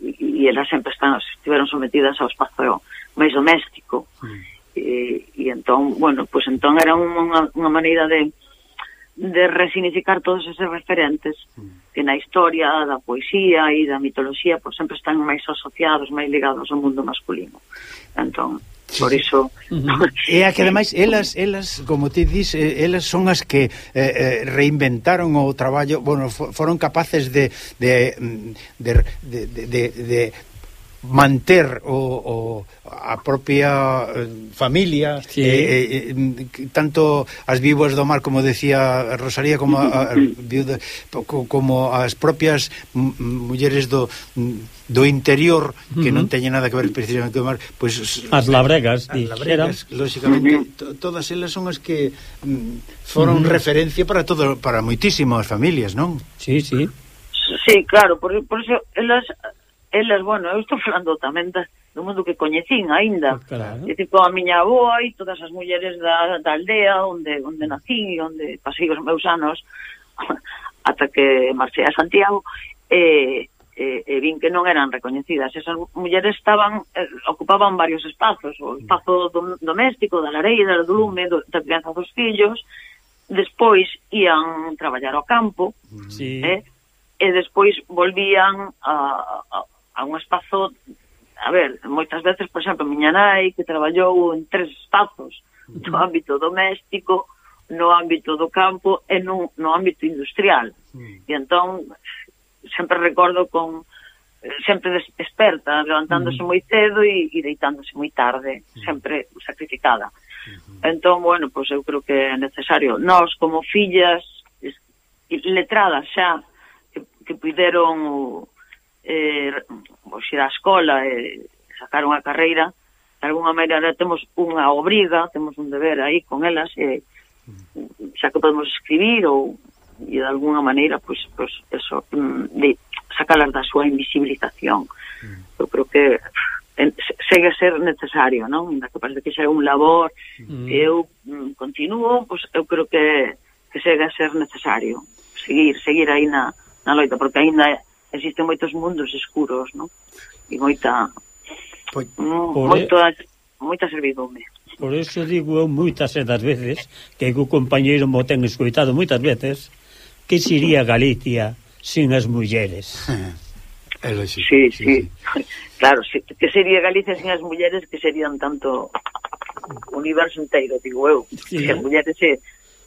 e, e elas sempre están, estiveron sometidas ao espacio máis doméstico mm. e, e entón, bueno, pues entón era unha, unha maneira de de resignificar todos esos referentes mm. que na historia da poesía e da mitoloxía pois sempre están máis asociados, máis ligados ao mundo masculino. Entón, Por iso. E a que ademais elas elas como ti dis, eh, elas son as que eh, eh reinventaron o traballo, bueno, foron capaces de de mm, de de, de, de manter o, o a propia eh, familia sí. eh, eh, eh tanto as vivas do mar como decía Rosaría como a, a, viuda, como as propias mulleres do, do interior que uh -huh. non teñen nada que ver precisamente co mar pois pues, as eh, labregas, as labregas lógicamente todas elas son as que mm, foron uh -huh. referencia para todo para moitísimas familias, non? Sí, sí. Sí, claro, por, por eso elas elas, bueno, eu estou falando tamén da, do mundo que coñecín aínda. Pues claro. E tipo a miña avoa e todas as mulleres da, da aldea onde onde nací e onde pasei os meus anos ata que marchei a Santiago e, e, e vin que non eran recoñecidas. Esas mulleres estaban eh, ocupaban varios espazos, o espazo do, doméstico, da lareira, do lume, do, da crianza dos fillos, despois ían traballar ao campo, sí. eh, e despois volvían a, a, a un espazo a ver, moitas veces, por exemplo, miña nai que traballou en tres espazos no ámbito doméstico, no ámbito do campo e no, no ámbito industrial. Sí. E entón, sempre recordo con sempre desperta, levantándose uh -huh. moi cedo e, e deitándose moi tarde, sí. sempre sacrificada. Uh -huh. Entón, bueno, pois eu creo que é necesario. Nós, como fillas letradas xa, que, que puderon eh, xe da escola e eh, sacar unha carreira, de alguna maneira temos unha obriga, temos un deber aí con elas, e eh, xa que podemos escribir ou e de alguna maneira, pois, pues, pois pues, eso, mm, de sacalas da súa invisibilización. Mm. Eu creo que segue a ser necesario, non? Ainda que parece que xa é un labor mm. que eu mm, continuo, pois eu creo que, que segue a ser necesario seguir, seguir aí na, na loita, porque aínda existen moitos mundos escuros, non? E moita... Pois, mm, moito, moita servidume. Por eso digo eu moitas das veces que o compañeiro mo ten escoitado moitas veces que sería Galicia sin as mulleres. Sí, sí, sí. sí. Claro, sí, que sería Galicia sin as mulleres que serían tanto o universo inteiro, digo eu. Sí, que as mulleres se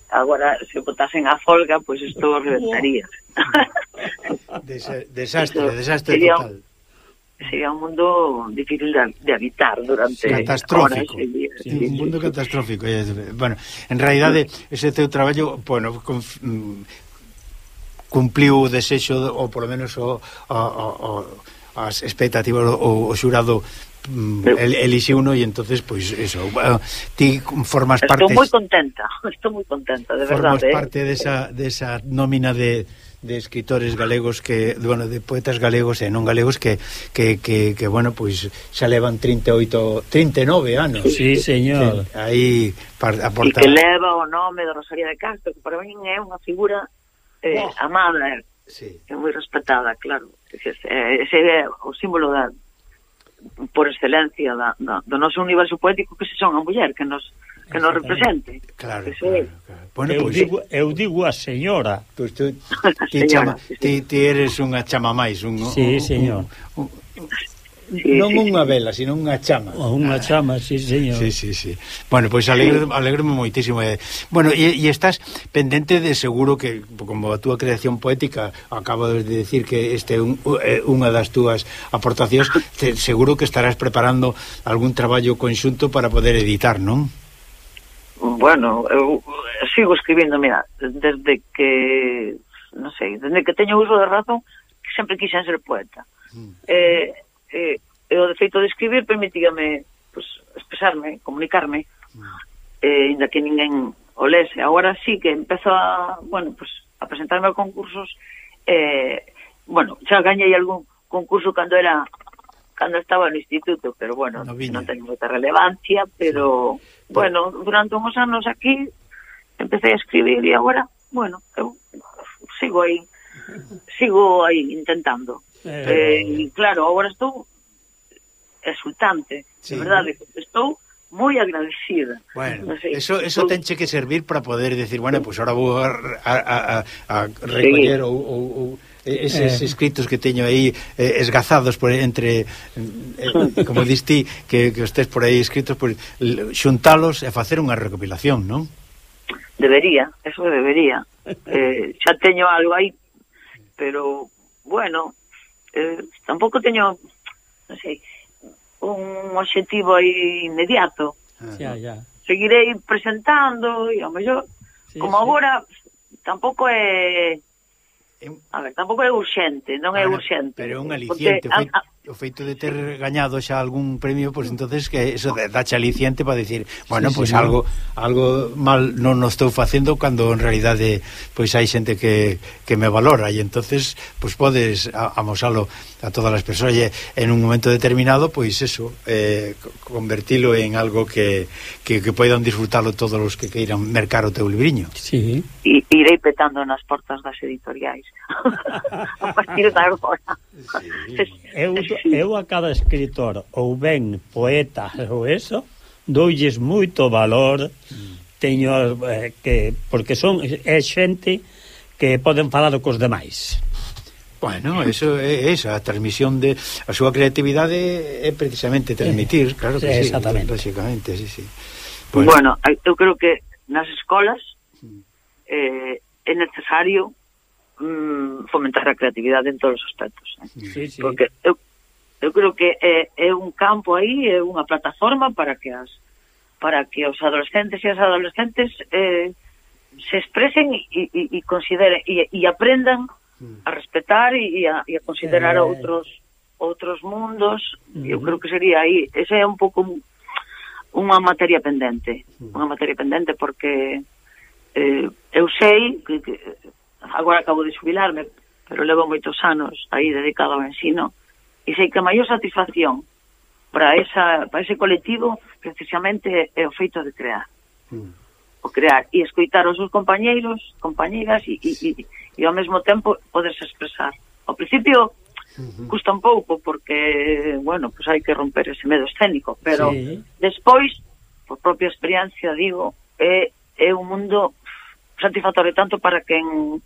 agora se botasen a folga, pois pues isto reventaría. Desastre, desastre sería, total. Sería un mundo difícil de, de habitar durante catastrófico. horas Catastrófico. días. Sí, sí, un mundo sí. catastrófico. Bueno, en realidade, ese teu traballo, bueno, con, mm, cumpliu o desexo, ou polo menos o, o, o as expectativas o, o xurado Mm, el, elixe uno e entonces pois pues, eso, bueno, ti formas estou parte Estou moi contenta, estou moi contenta, de formas verdade. Formas parte eh? desa desa nómina de de escritores galegos que, bueno, de poetas galegos e non galegos que que, que, que bueno, pois pues, xa levan 38, 39 anos. Sí, señor. Que, aí para que leva o nome de Rosalía de Castro, que para min é unha figura eh, oh. amada, sí. é moi respetada, claro. Ese é o símbolo da por excelencia da, da, do noso universo poético que se son a muller que nos que nos represente. Claro, Eso claro, claro. Bueno, eu, pois, digo, eu digo a señora. Pois tú, ti, chama, ti, ti eres unha chama máis, un, sí, un, señor. Un, un, Sí, non sí, unha sí. vela, sino unha chama. Oh, unha ah. chama, sí, señor. Sí, sí, sí. Bueno, pois pues alegro, alegrome moitísimo. Eh. Bueno, e, e estás pendente de seguro que, como a túa creación poética, acabo de decir que este é un, unha das túas aportacións, te, seguro que estarás preparando algún traballo conxunto para poder editar, non? Bueno, eu sigo escribindo, mira, desde que, non sei, desde que teño uso de razón, sempre quixen ser poeta. Mm. Eh, e, e o defeito de escribir permitíame pues, expresarme, comunicarme eh, inda ainda que ninguén o lese, agora sí que empezo a bueno, pues, a presentarme a concursos eh, bueno, xa gañei algún concurso cando era cando estaba no instituto, pero bueno, no non teño moita relevancia, pero sí. bueno, bueno, durante uns anos aquí empecé a escribir e agora, bueno, eu sigo aí, sigo aí intentando. Eh, eh claro, agora estou exultante, sí. de verdade, estou moi agradecida. Bueno, no sé, eso, eso estou... tenche que servir para poder decir, bueno, pois pues ahora vou a, a, a, a recoller sí. ou, ou, ou eses eh. escritos que teño aí eh, esgazados por entre eh, como diste que, que estés por aí escritos por, xuntalos e facer unha recopilación, non? Debería, eso debería. Eh, xa teño algo aí, pero bueno, eh, tampouco teño, non sei, un objetivo aí inmediato. Ah, ya, ya. Seguirei presentando e ao mellor, sí, como sí. agora, tampouco é... A ver, tampouco é urxente, non é urxente. Pero é un aliciente. Porque, foi... a, a, o feito de ter gañado xa algún premio, pois pues, entonces que eso dache aliciente para decir, bueno, sí, pois pues, sí, algo algo mal non o estou facendo cando en realidade pois pues, hai xente que, que me valora e entonces pois podes amosalo a todas as persoas e en un momento determinado, pois eso, eh, convertilo en algo que, que, que poidan disfrutalo todos os que queiran mercar o teu libriño. Sí. E irei petando nas portas das editoriais a partir de agora. Sí. Eu, eu a cada escritor ou ben poeta ou eso doulles moito valor teño eh, que porque son é xente que poden falar cos demais. Bueno, eso é esa, a transmisión de a súa creatividade é precisamente eh, transmitir, claro que eh, sí, sí exactamente. Sí, sí. Pues... Bueno, eu creo que nas escolas eh, é necesario mm, fomentar a creatividade en todos os aspectos. Eh? Sí, sí. Porque eu, eu creo que é, é un campo aí, é unha plataforma para que as para que os adolescentes e as adolescentes eh, se expresen e, e, e consideren e, e aprendan mm. a respetar e a, e a considerar eh... outros outros mundos. Uh -huh. Eu mm-hmm. creo que sería aí, esa é un pouco unha materia pendente, mm. unha materia pendente porque eh, eu sei que, que agora acabo de xubilarme, pero levo moitos anos aí dedicado ao ensino, e sei que a maior satisfacción para, esa, para ese colectivo precisamente é o feito de crear. Mm. O crear e escoitar os seus compañeiros, compañeiras e, e, e, e ao mesmo tempo poderse expresar. Ao principio custa un pouco porque, bueno, pues hai que romper ese medo escénico, pero sí. despois, por propia experiencia, digo, é, é un mundo satisfactorio tanto para quen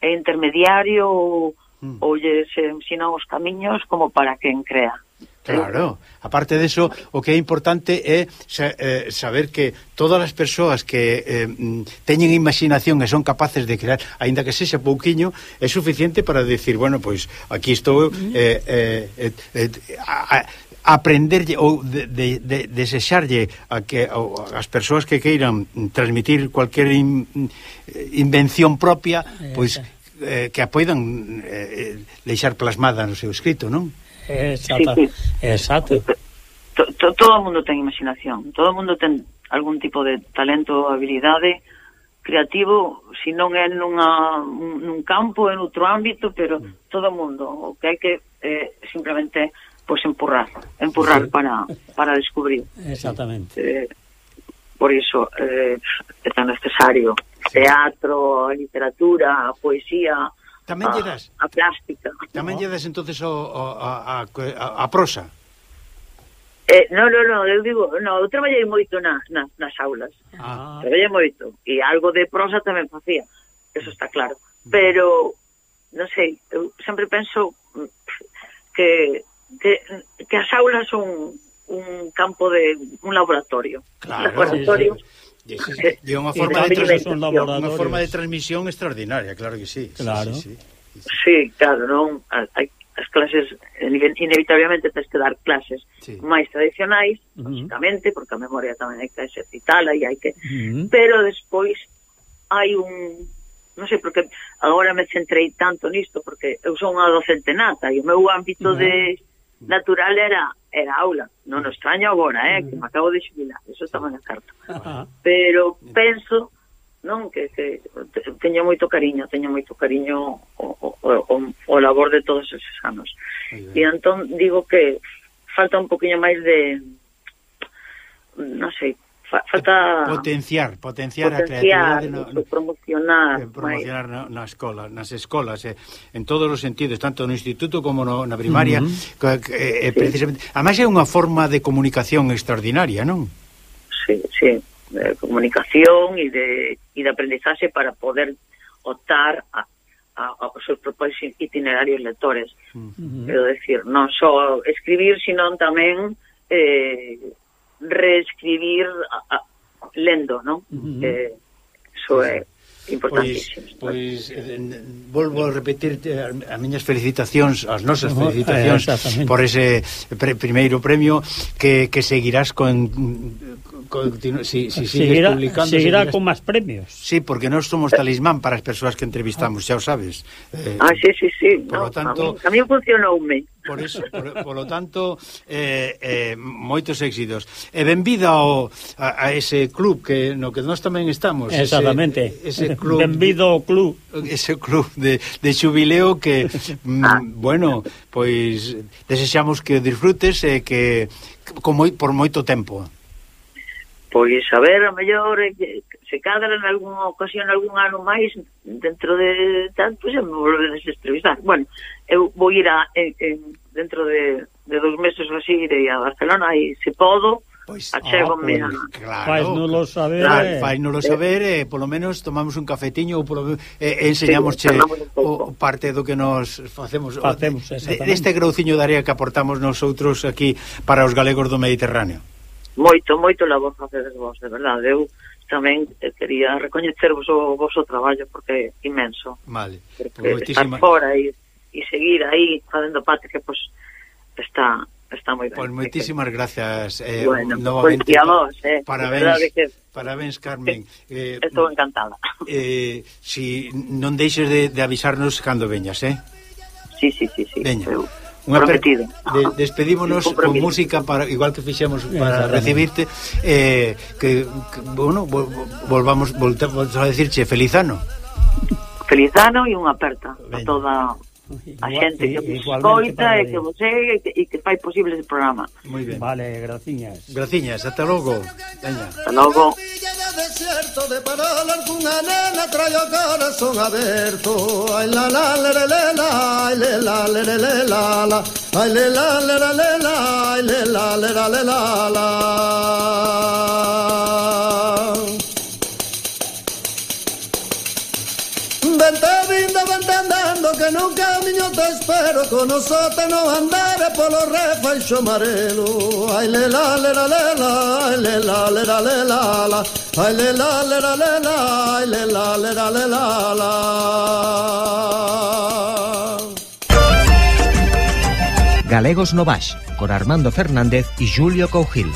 é intermediario ou, mm. ou ensinan os camiños como para quen crea. Claro, aparte de eso, o que é importante é eh, saber que todas as persoas que eh, mm, teñen imaginación e son capaces de crear, aínda que sexa pouquiño, é suficiente para decir, bueno, pois aquí estou eh, eh, eh, eh, a, a, aprenderlle ou de, de, de desexarlle a que ao, as persoas que queiran transmitir cualquier in, invención propia, pois eh, que a poidan eh, eh, deixar plasmada no seu escrito, non? Exacto. Sí, sí. Exacto. To, todo o mundo ten imaginación, todo o mundo ten algún tipo de talento, ou habilidade creativo, se non é nunha, nun campo, en outro ámbito, pero mm. todo o mundo, o que hai que eh, simplemente pues empurrar, empurrar sí. para, para descubrir. Exactamente. Eh, por iso eh, é tan necesario sí. teatro, literatura, a poesía, Tamén a, lledas, a plástica. Tamén no? lledas entonces o, o, a, a, a prosa. Eh, no, no, no, eu digo, no, eu traballei moito na, na, nas aulas. Ah. Traballei moito e algo de prosa tamén facía. Eso está claro. Pero non sei, eu sempre penso mm, que que, que as aulas son un campo de un laboratorio. Claro, laboratorio. Sí. De unha forma, de, de unha forma de transmisión extraordinaria, claro que sí. Claro. Sí, sí, sí. sí claro, non hai as clases inevitablemente tens que dar clases sí. máis tradicionais, uh -huh. lógicamente, porque a memoria tamén hai que exercitala e hai que uh -huh. pero despois hai un non sei porque agora me centrei tanto nisto porque eu son unha docente nata e o meu ámbito uh -huh. de natural era era aula, non o extraño agora, eh, que me acabo de xubilar, eso estaba na carta. Pero penso non que, que teño moito cariño, teño moito cariño o, o, o, o labor de todos esos anos. E entón digo que falta un poquinho máis de non sei, fa, falta potenciar, potenciar, potenciar a creatividade no, no, promocionar, eh, promocionar na, na escola, nas escolas, eh, en todos os sentidos, tanto no instituto como no, na primaria, uh -huh. que, eh, sí. precisamente. Además é unha forma de comunicación extraordinaria, non? Sí, sí, de comunicación e de e de aprendizaxe para poder optar a aos seus propósitos itinerarios lectores. Uh -huh. Quero decir, non só escribir, sino tamén eh, reescribir a, a, lendo? Ujú. Eh, eso importantísimos. Pois, pois eh, volvo a repetir eh, as miñas felicitacións, as nosas felicitacións eh, por ese pre, primeiro premio que, que seguirás con, Continu si, si sigues seguirá, publicando seguirá seguirás... con máis premios. Sí, porque nós somos talismán para as persoas que entrevistamos, xa o sabes. Eh, ah, sí, sí, sí. Por no, tanto, a mí, a mí funcionoume. Por eso, por, por lo tanto, eh, eh, moitos éxitos. E benvida ao, a, a ese club que no que nós tamén estamos. Exactamente. Ese, ese club Benvido ao club. Ese club de, de xubileo que mm, ah. bueno, pois desexamos que o disfrutes e que como por moito tempo. Pois a ver, a mellor se cadra en algunha ocasión algún ano máis dentro de tanto pois me volvedes a entrevistar. Bueno, eu vou ir a, en, en, dentro de, de dos meses así irei a Barcelona e se podo Pois, achego oh, pois, claro, Fais saber. Claro, eh. Fais saber e eh, polo menos tomamos un cafetiño ou polo, eh, enseñamos sí, o, parte do que nos facemos, facemos deste grouciño de área que aportamos nosotros aquí para os galegos do Mediterráneo. Moito, moito labor facedes vos, de verdade. Eu tamén eh, quería recoñecervos o vosso traballo porque é inmenso Vale. Porque moitísima... estar fora e, e seguir aí facendo parte que pois, está está moi ben. Pois moitísimas grazas eh, bueno, novamente. Pues, vos, eh. Parabéns, que... parabéns Carmen. Eh, Estou encantada. Eh, si non deixes de, de avisarnos cando veñas, eh? Sí, sí, sí, sí. Veña. Eu... Unha prometido. De, despedímonos con música para igual que fixemos para recibirte eh, que, que bueno, volvamos voltamos a decirche feliz ano. Feliz ano e unha aperta Veña. a toda a xente que vos escoita e que vos segue e que, e que fai posible ese programa. Muy bien. Vale, graciñas. Graciñas, hasta logo. Veña. Hasta logo. Desierto de parolas una nena trae o corazón aberto Ai la la le le le la, ay le la le le le la la Ai le la le le la, ay le la le la le la la que nun camiño te espero Con osote no andare polo refaixo amarelo Ai lela, le la ai lela, lela, lela, la Ai lela, lela, lela, ai lela, lela, lela, la Galegos Novax, con Armando Fernández y Julio Cougil.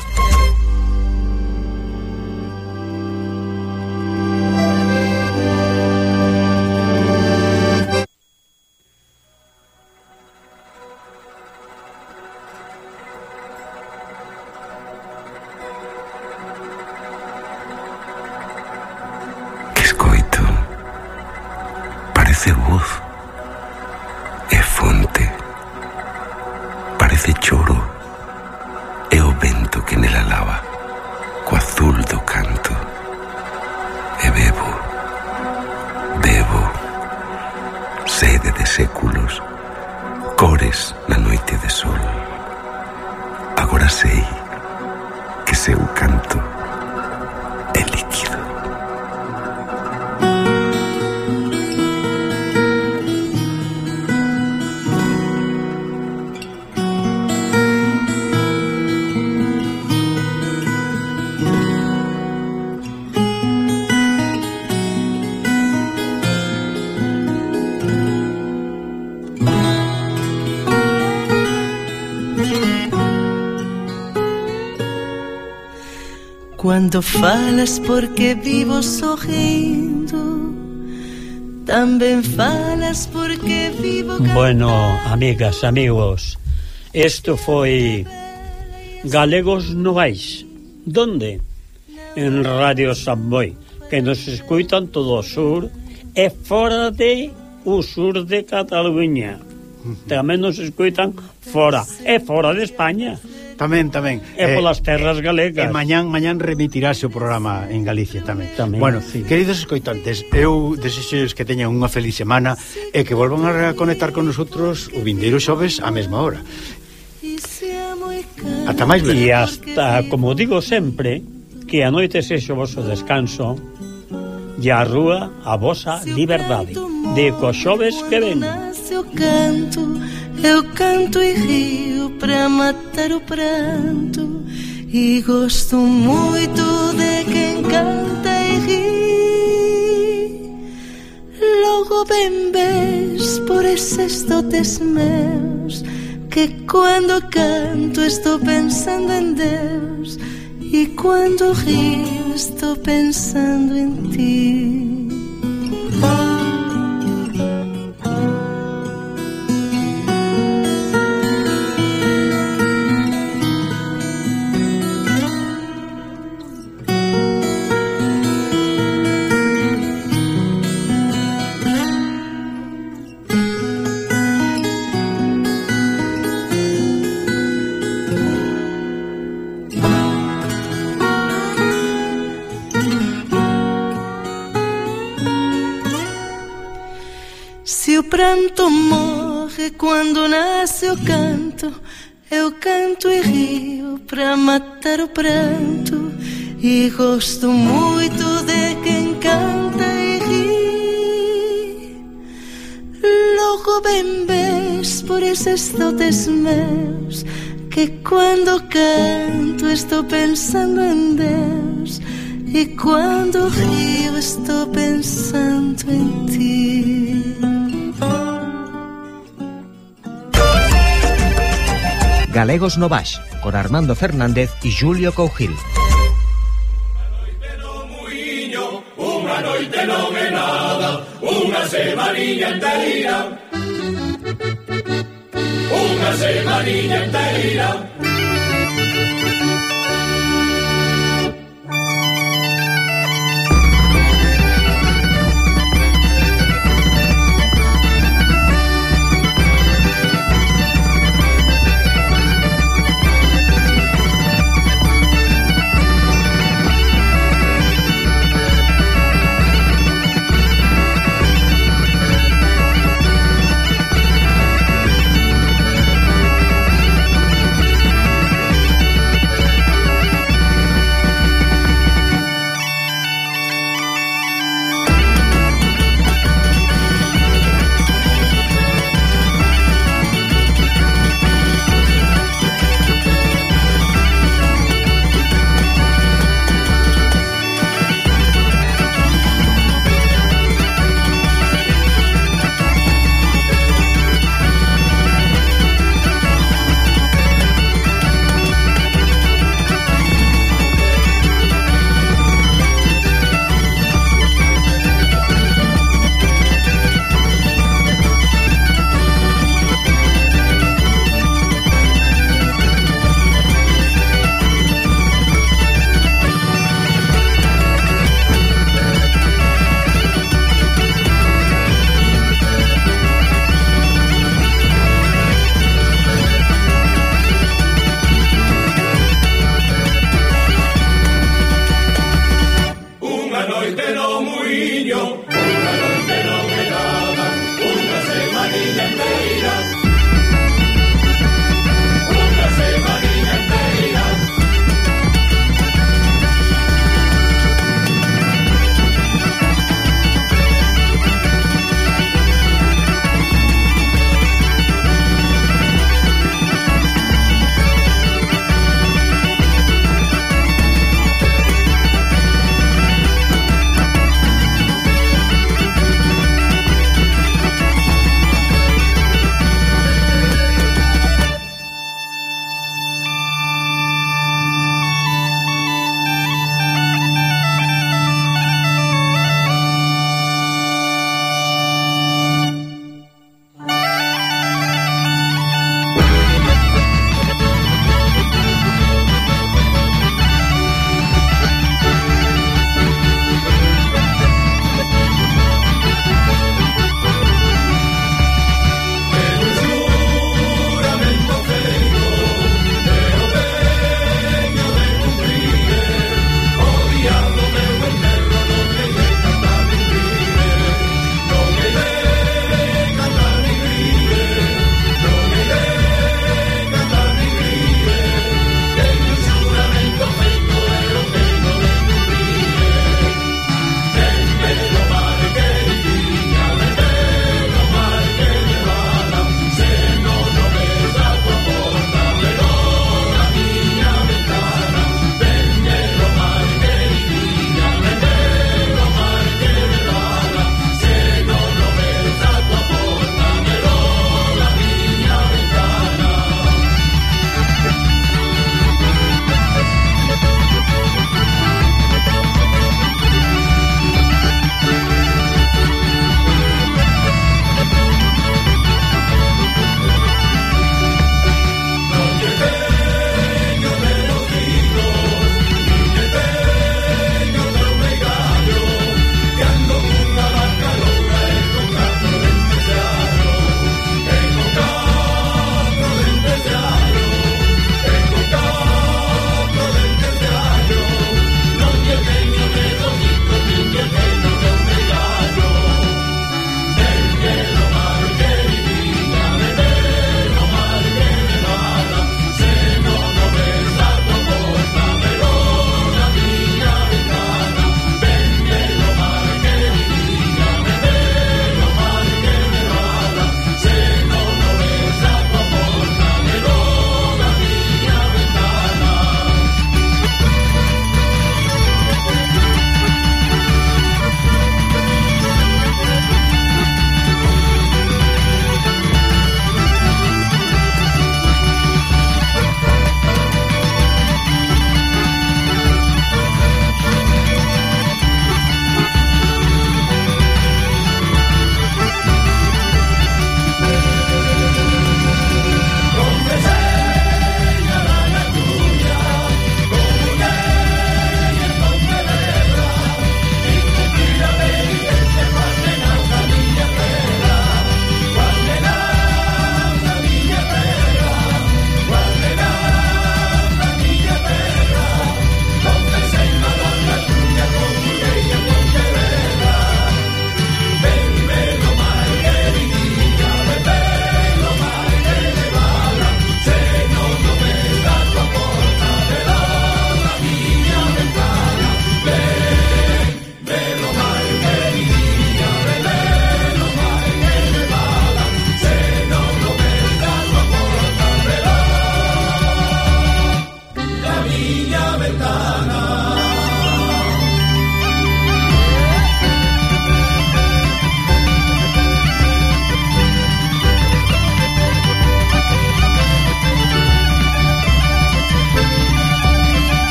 falas porque vivo sorrindo Tamén falas porque vivo cantando. Bueno, amigas, amigos Isto foi Galegos Novais Donde? En Radio Samboy Que nos escuitan todo o sur E fora de o sur de Cataluña Tamén nos escuitan fora E fora de España Tamén, tamén. E eh, polas terras eh, galegas. E mañán, mañán remitirase o programa en Galicia tamén. tamén bueno, sí. queridos escoitantes, eu desexo que teñan unha feliz semana e que volvan a conectar con nosotros o vindeiro xoves á mesma hora. Ata máis ben. E hasta, como digo sempre, que a noite sexo vosso descanso e a rúa a vosa liberdade. De coxoves que ven. Eu canto e rio pra matar o pranto E gosto muito de quem canta e ri. Logo ben ves por esses dotes meus Que quando canto estou pensando en Deus E quando rio estou pensando en ti pranto morre quando nasce o canto, eu canto e rio pra matar o pranto. E gosto muito de quem canta e ri. Logo bem ves por esses dotes meus, que quando canto estou pensando em Deus. E quando rio estou pensando em ti. Galegos no Baix, con Armando Fernández y Julio Cougil. Unha noite non é nada, unha semaniña inteira. Unha semaniña inteira.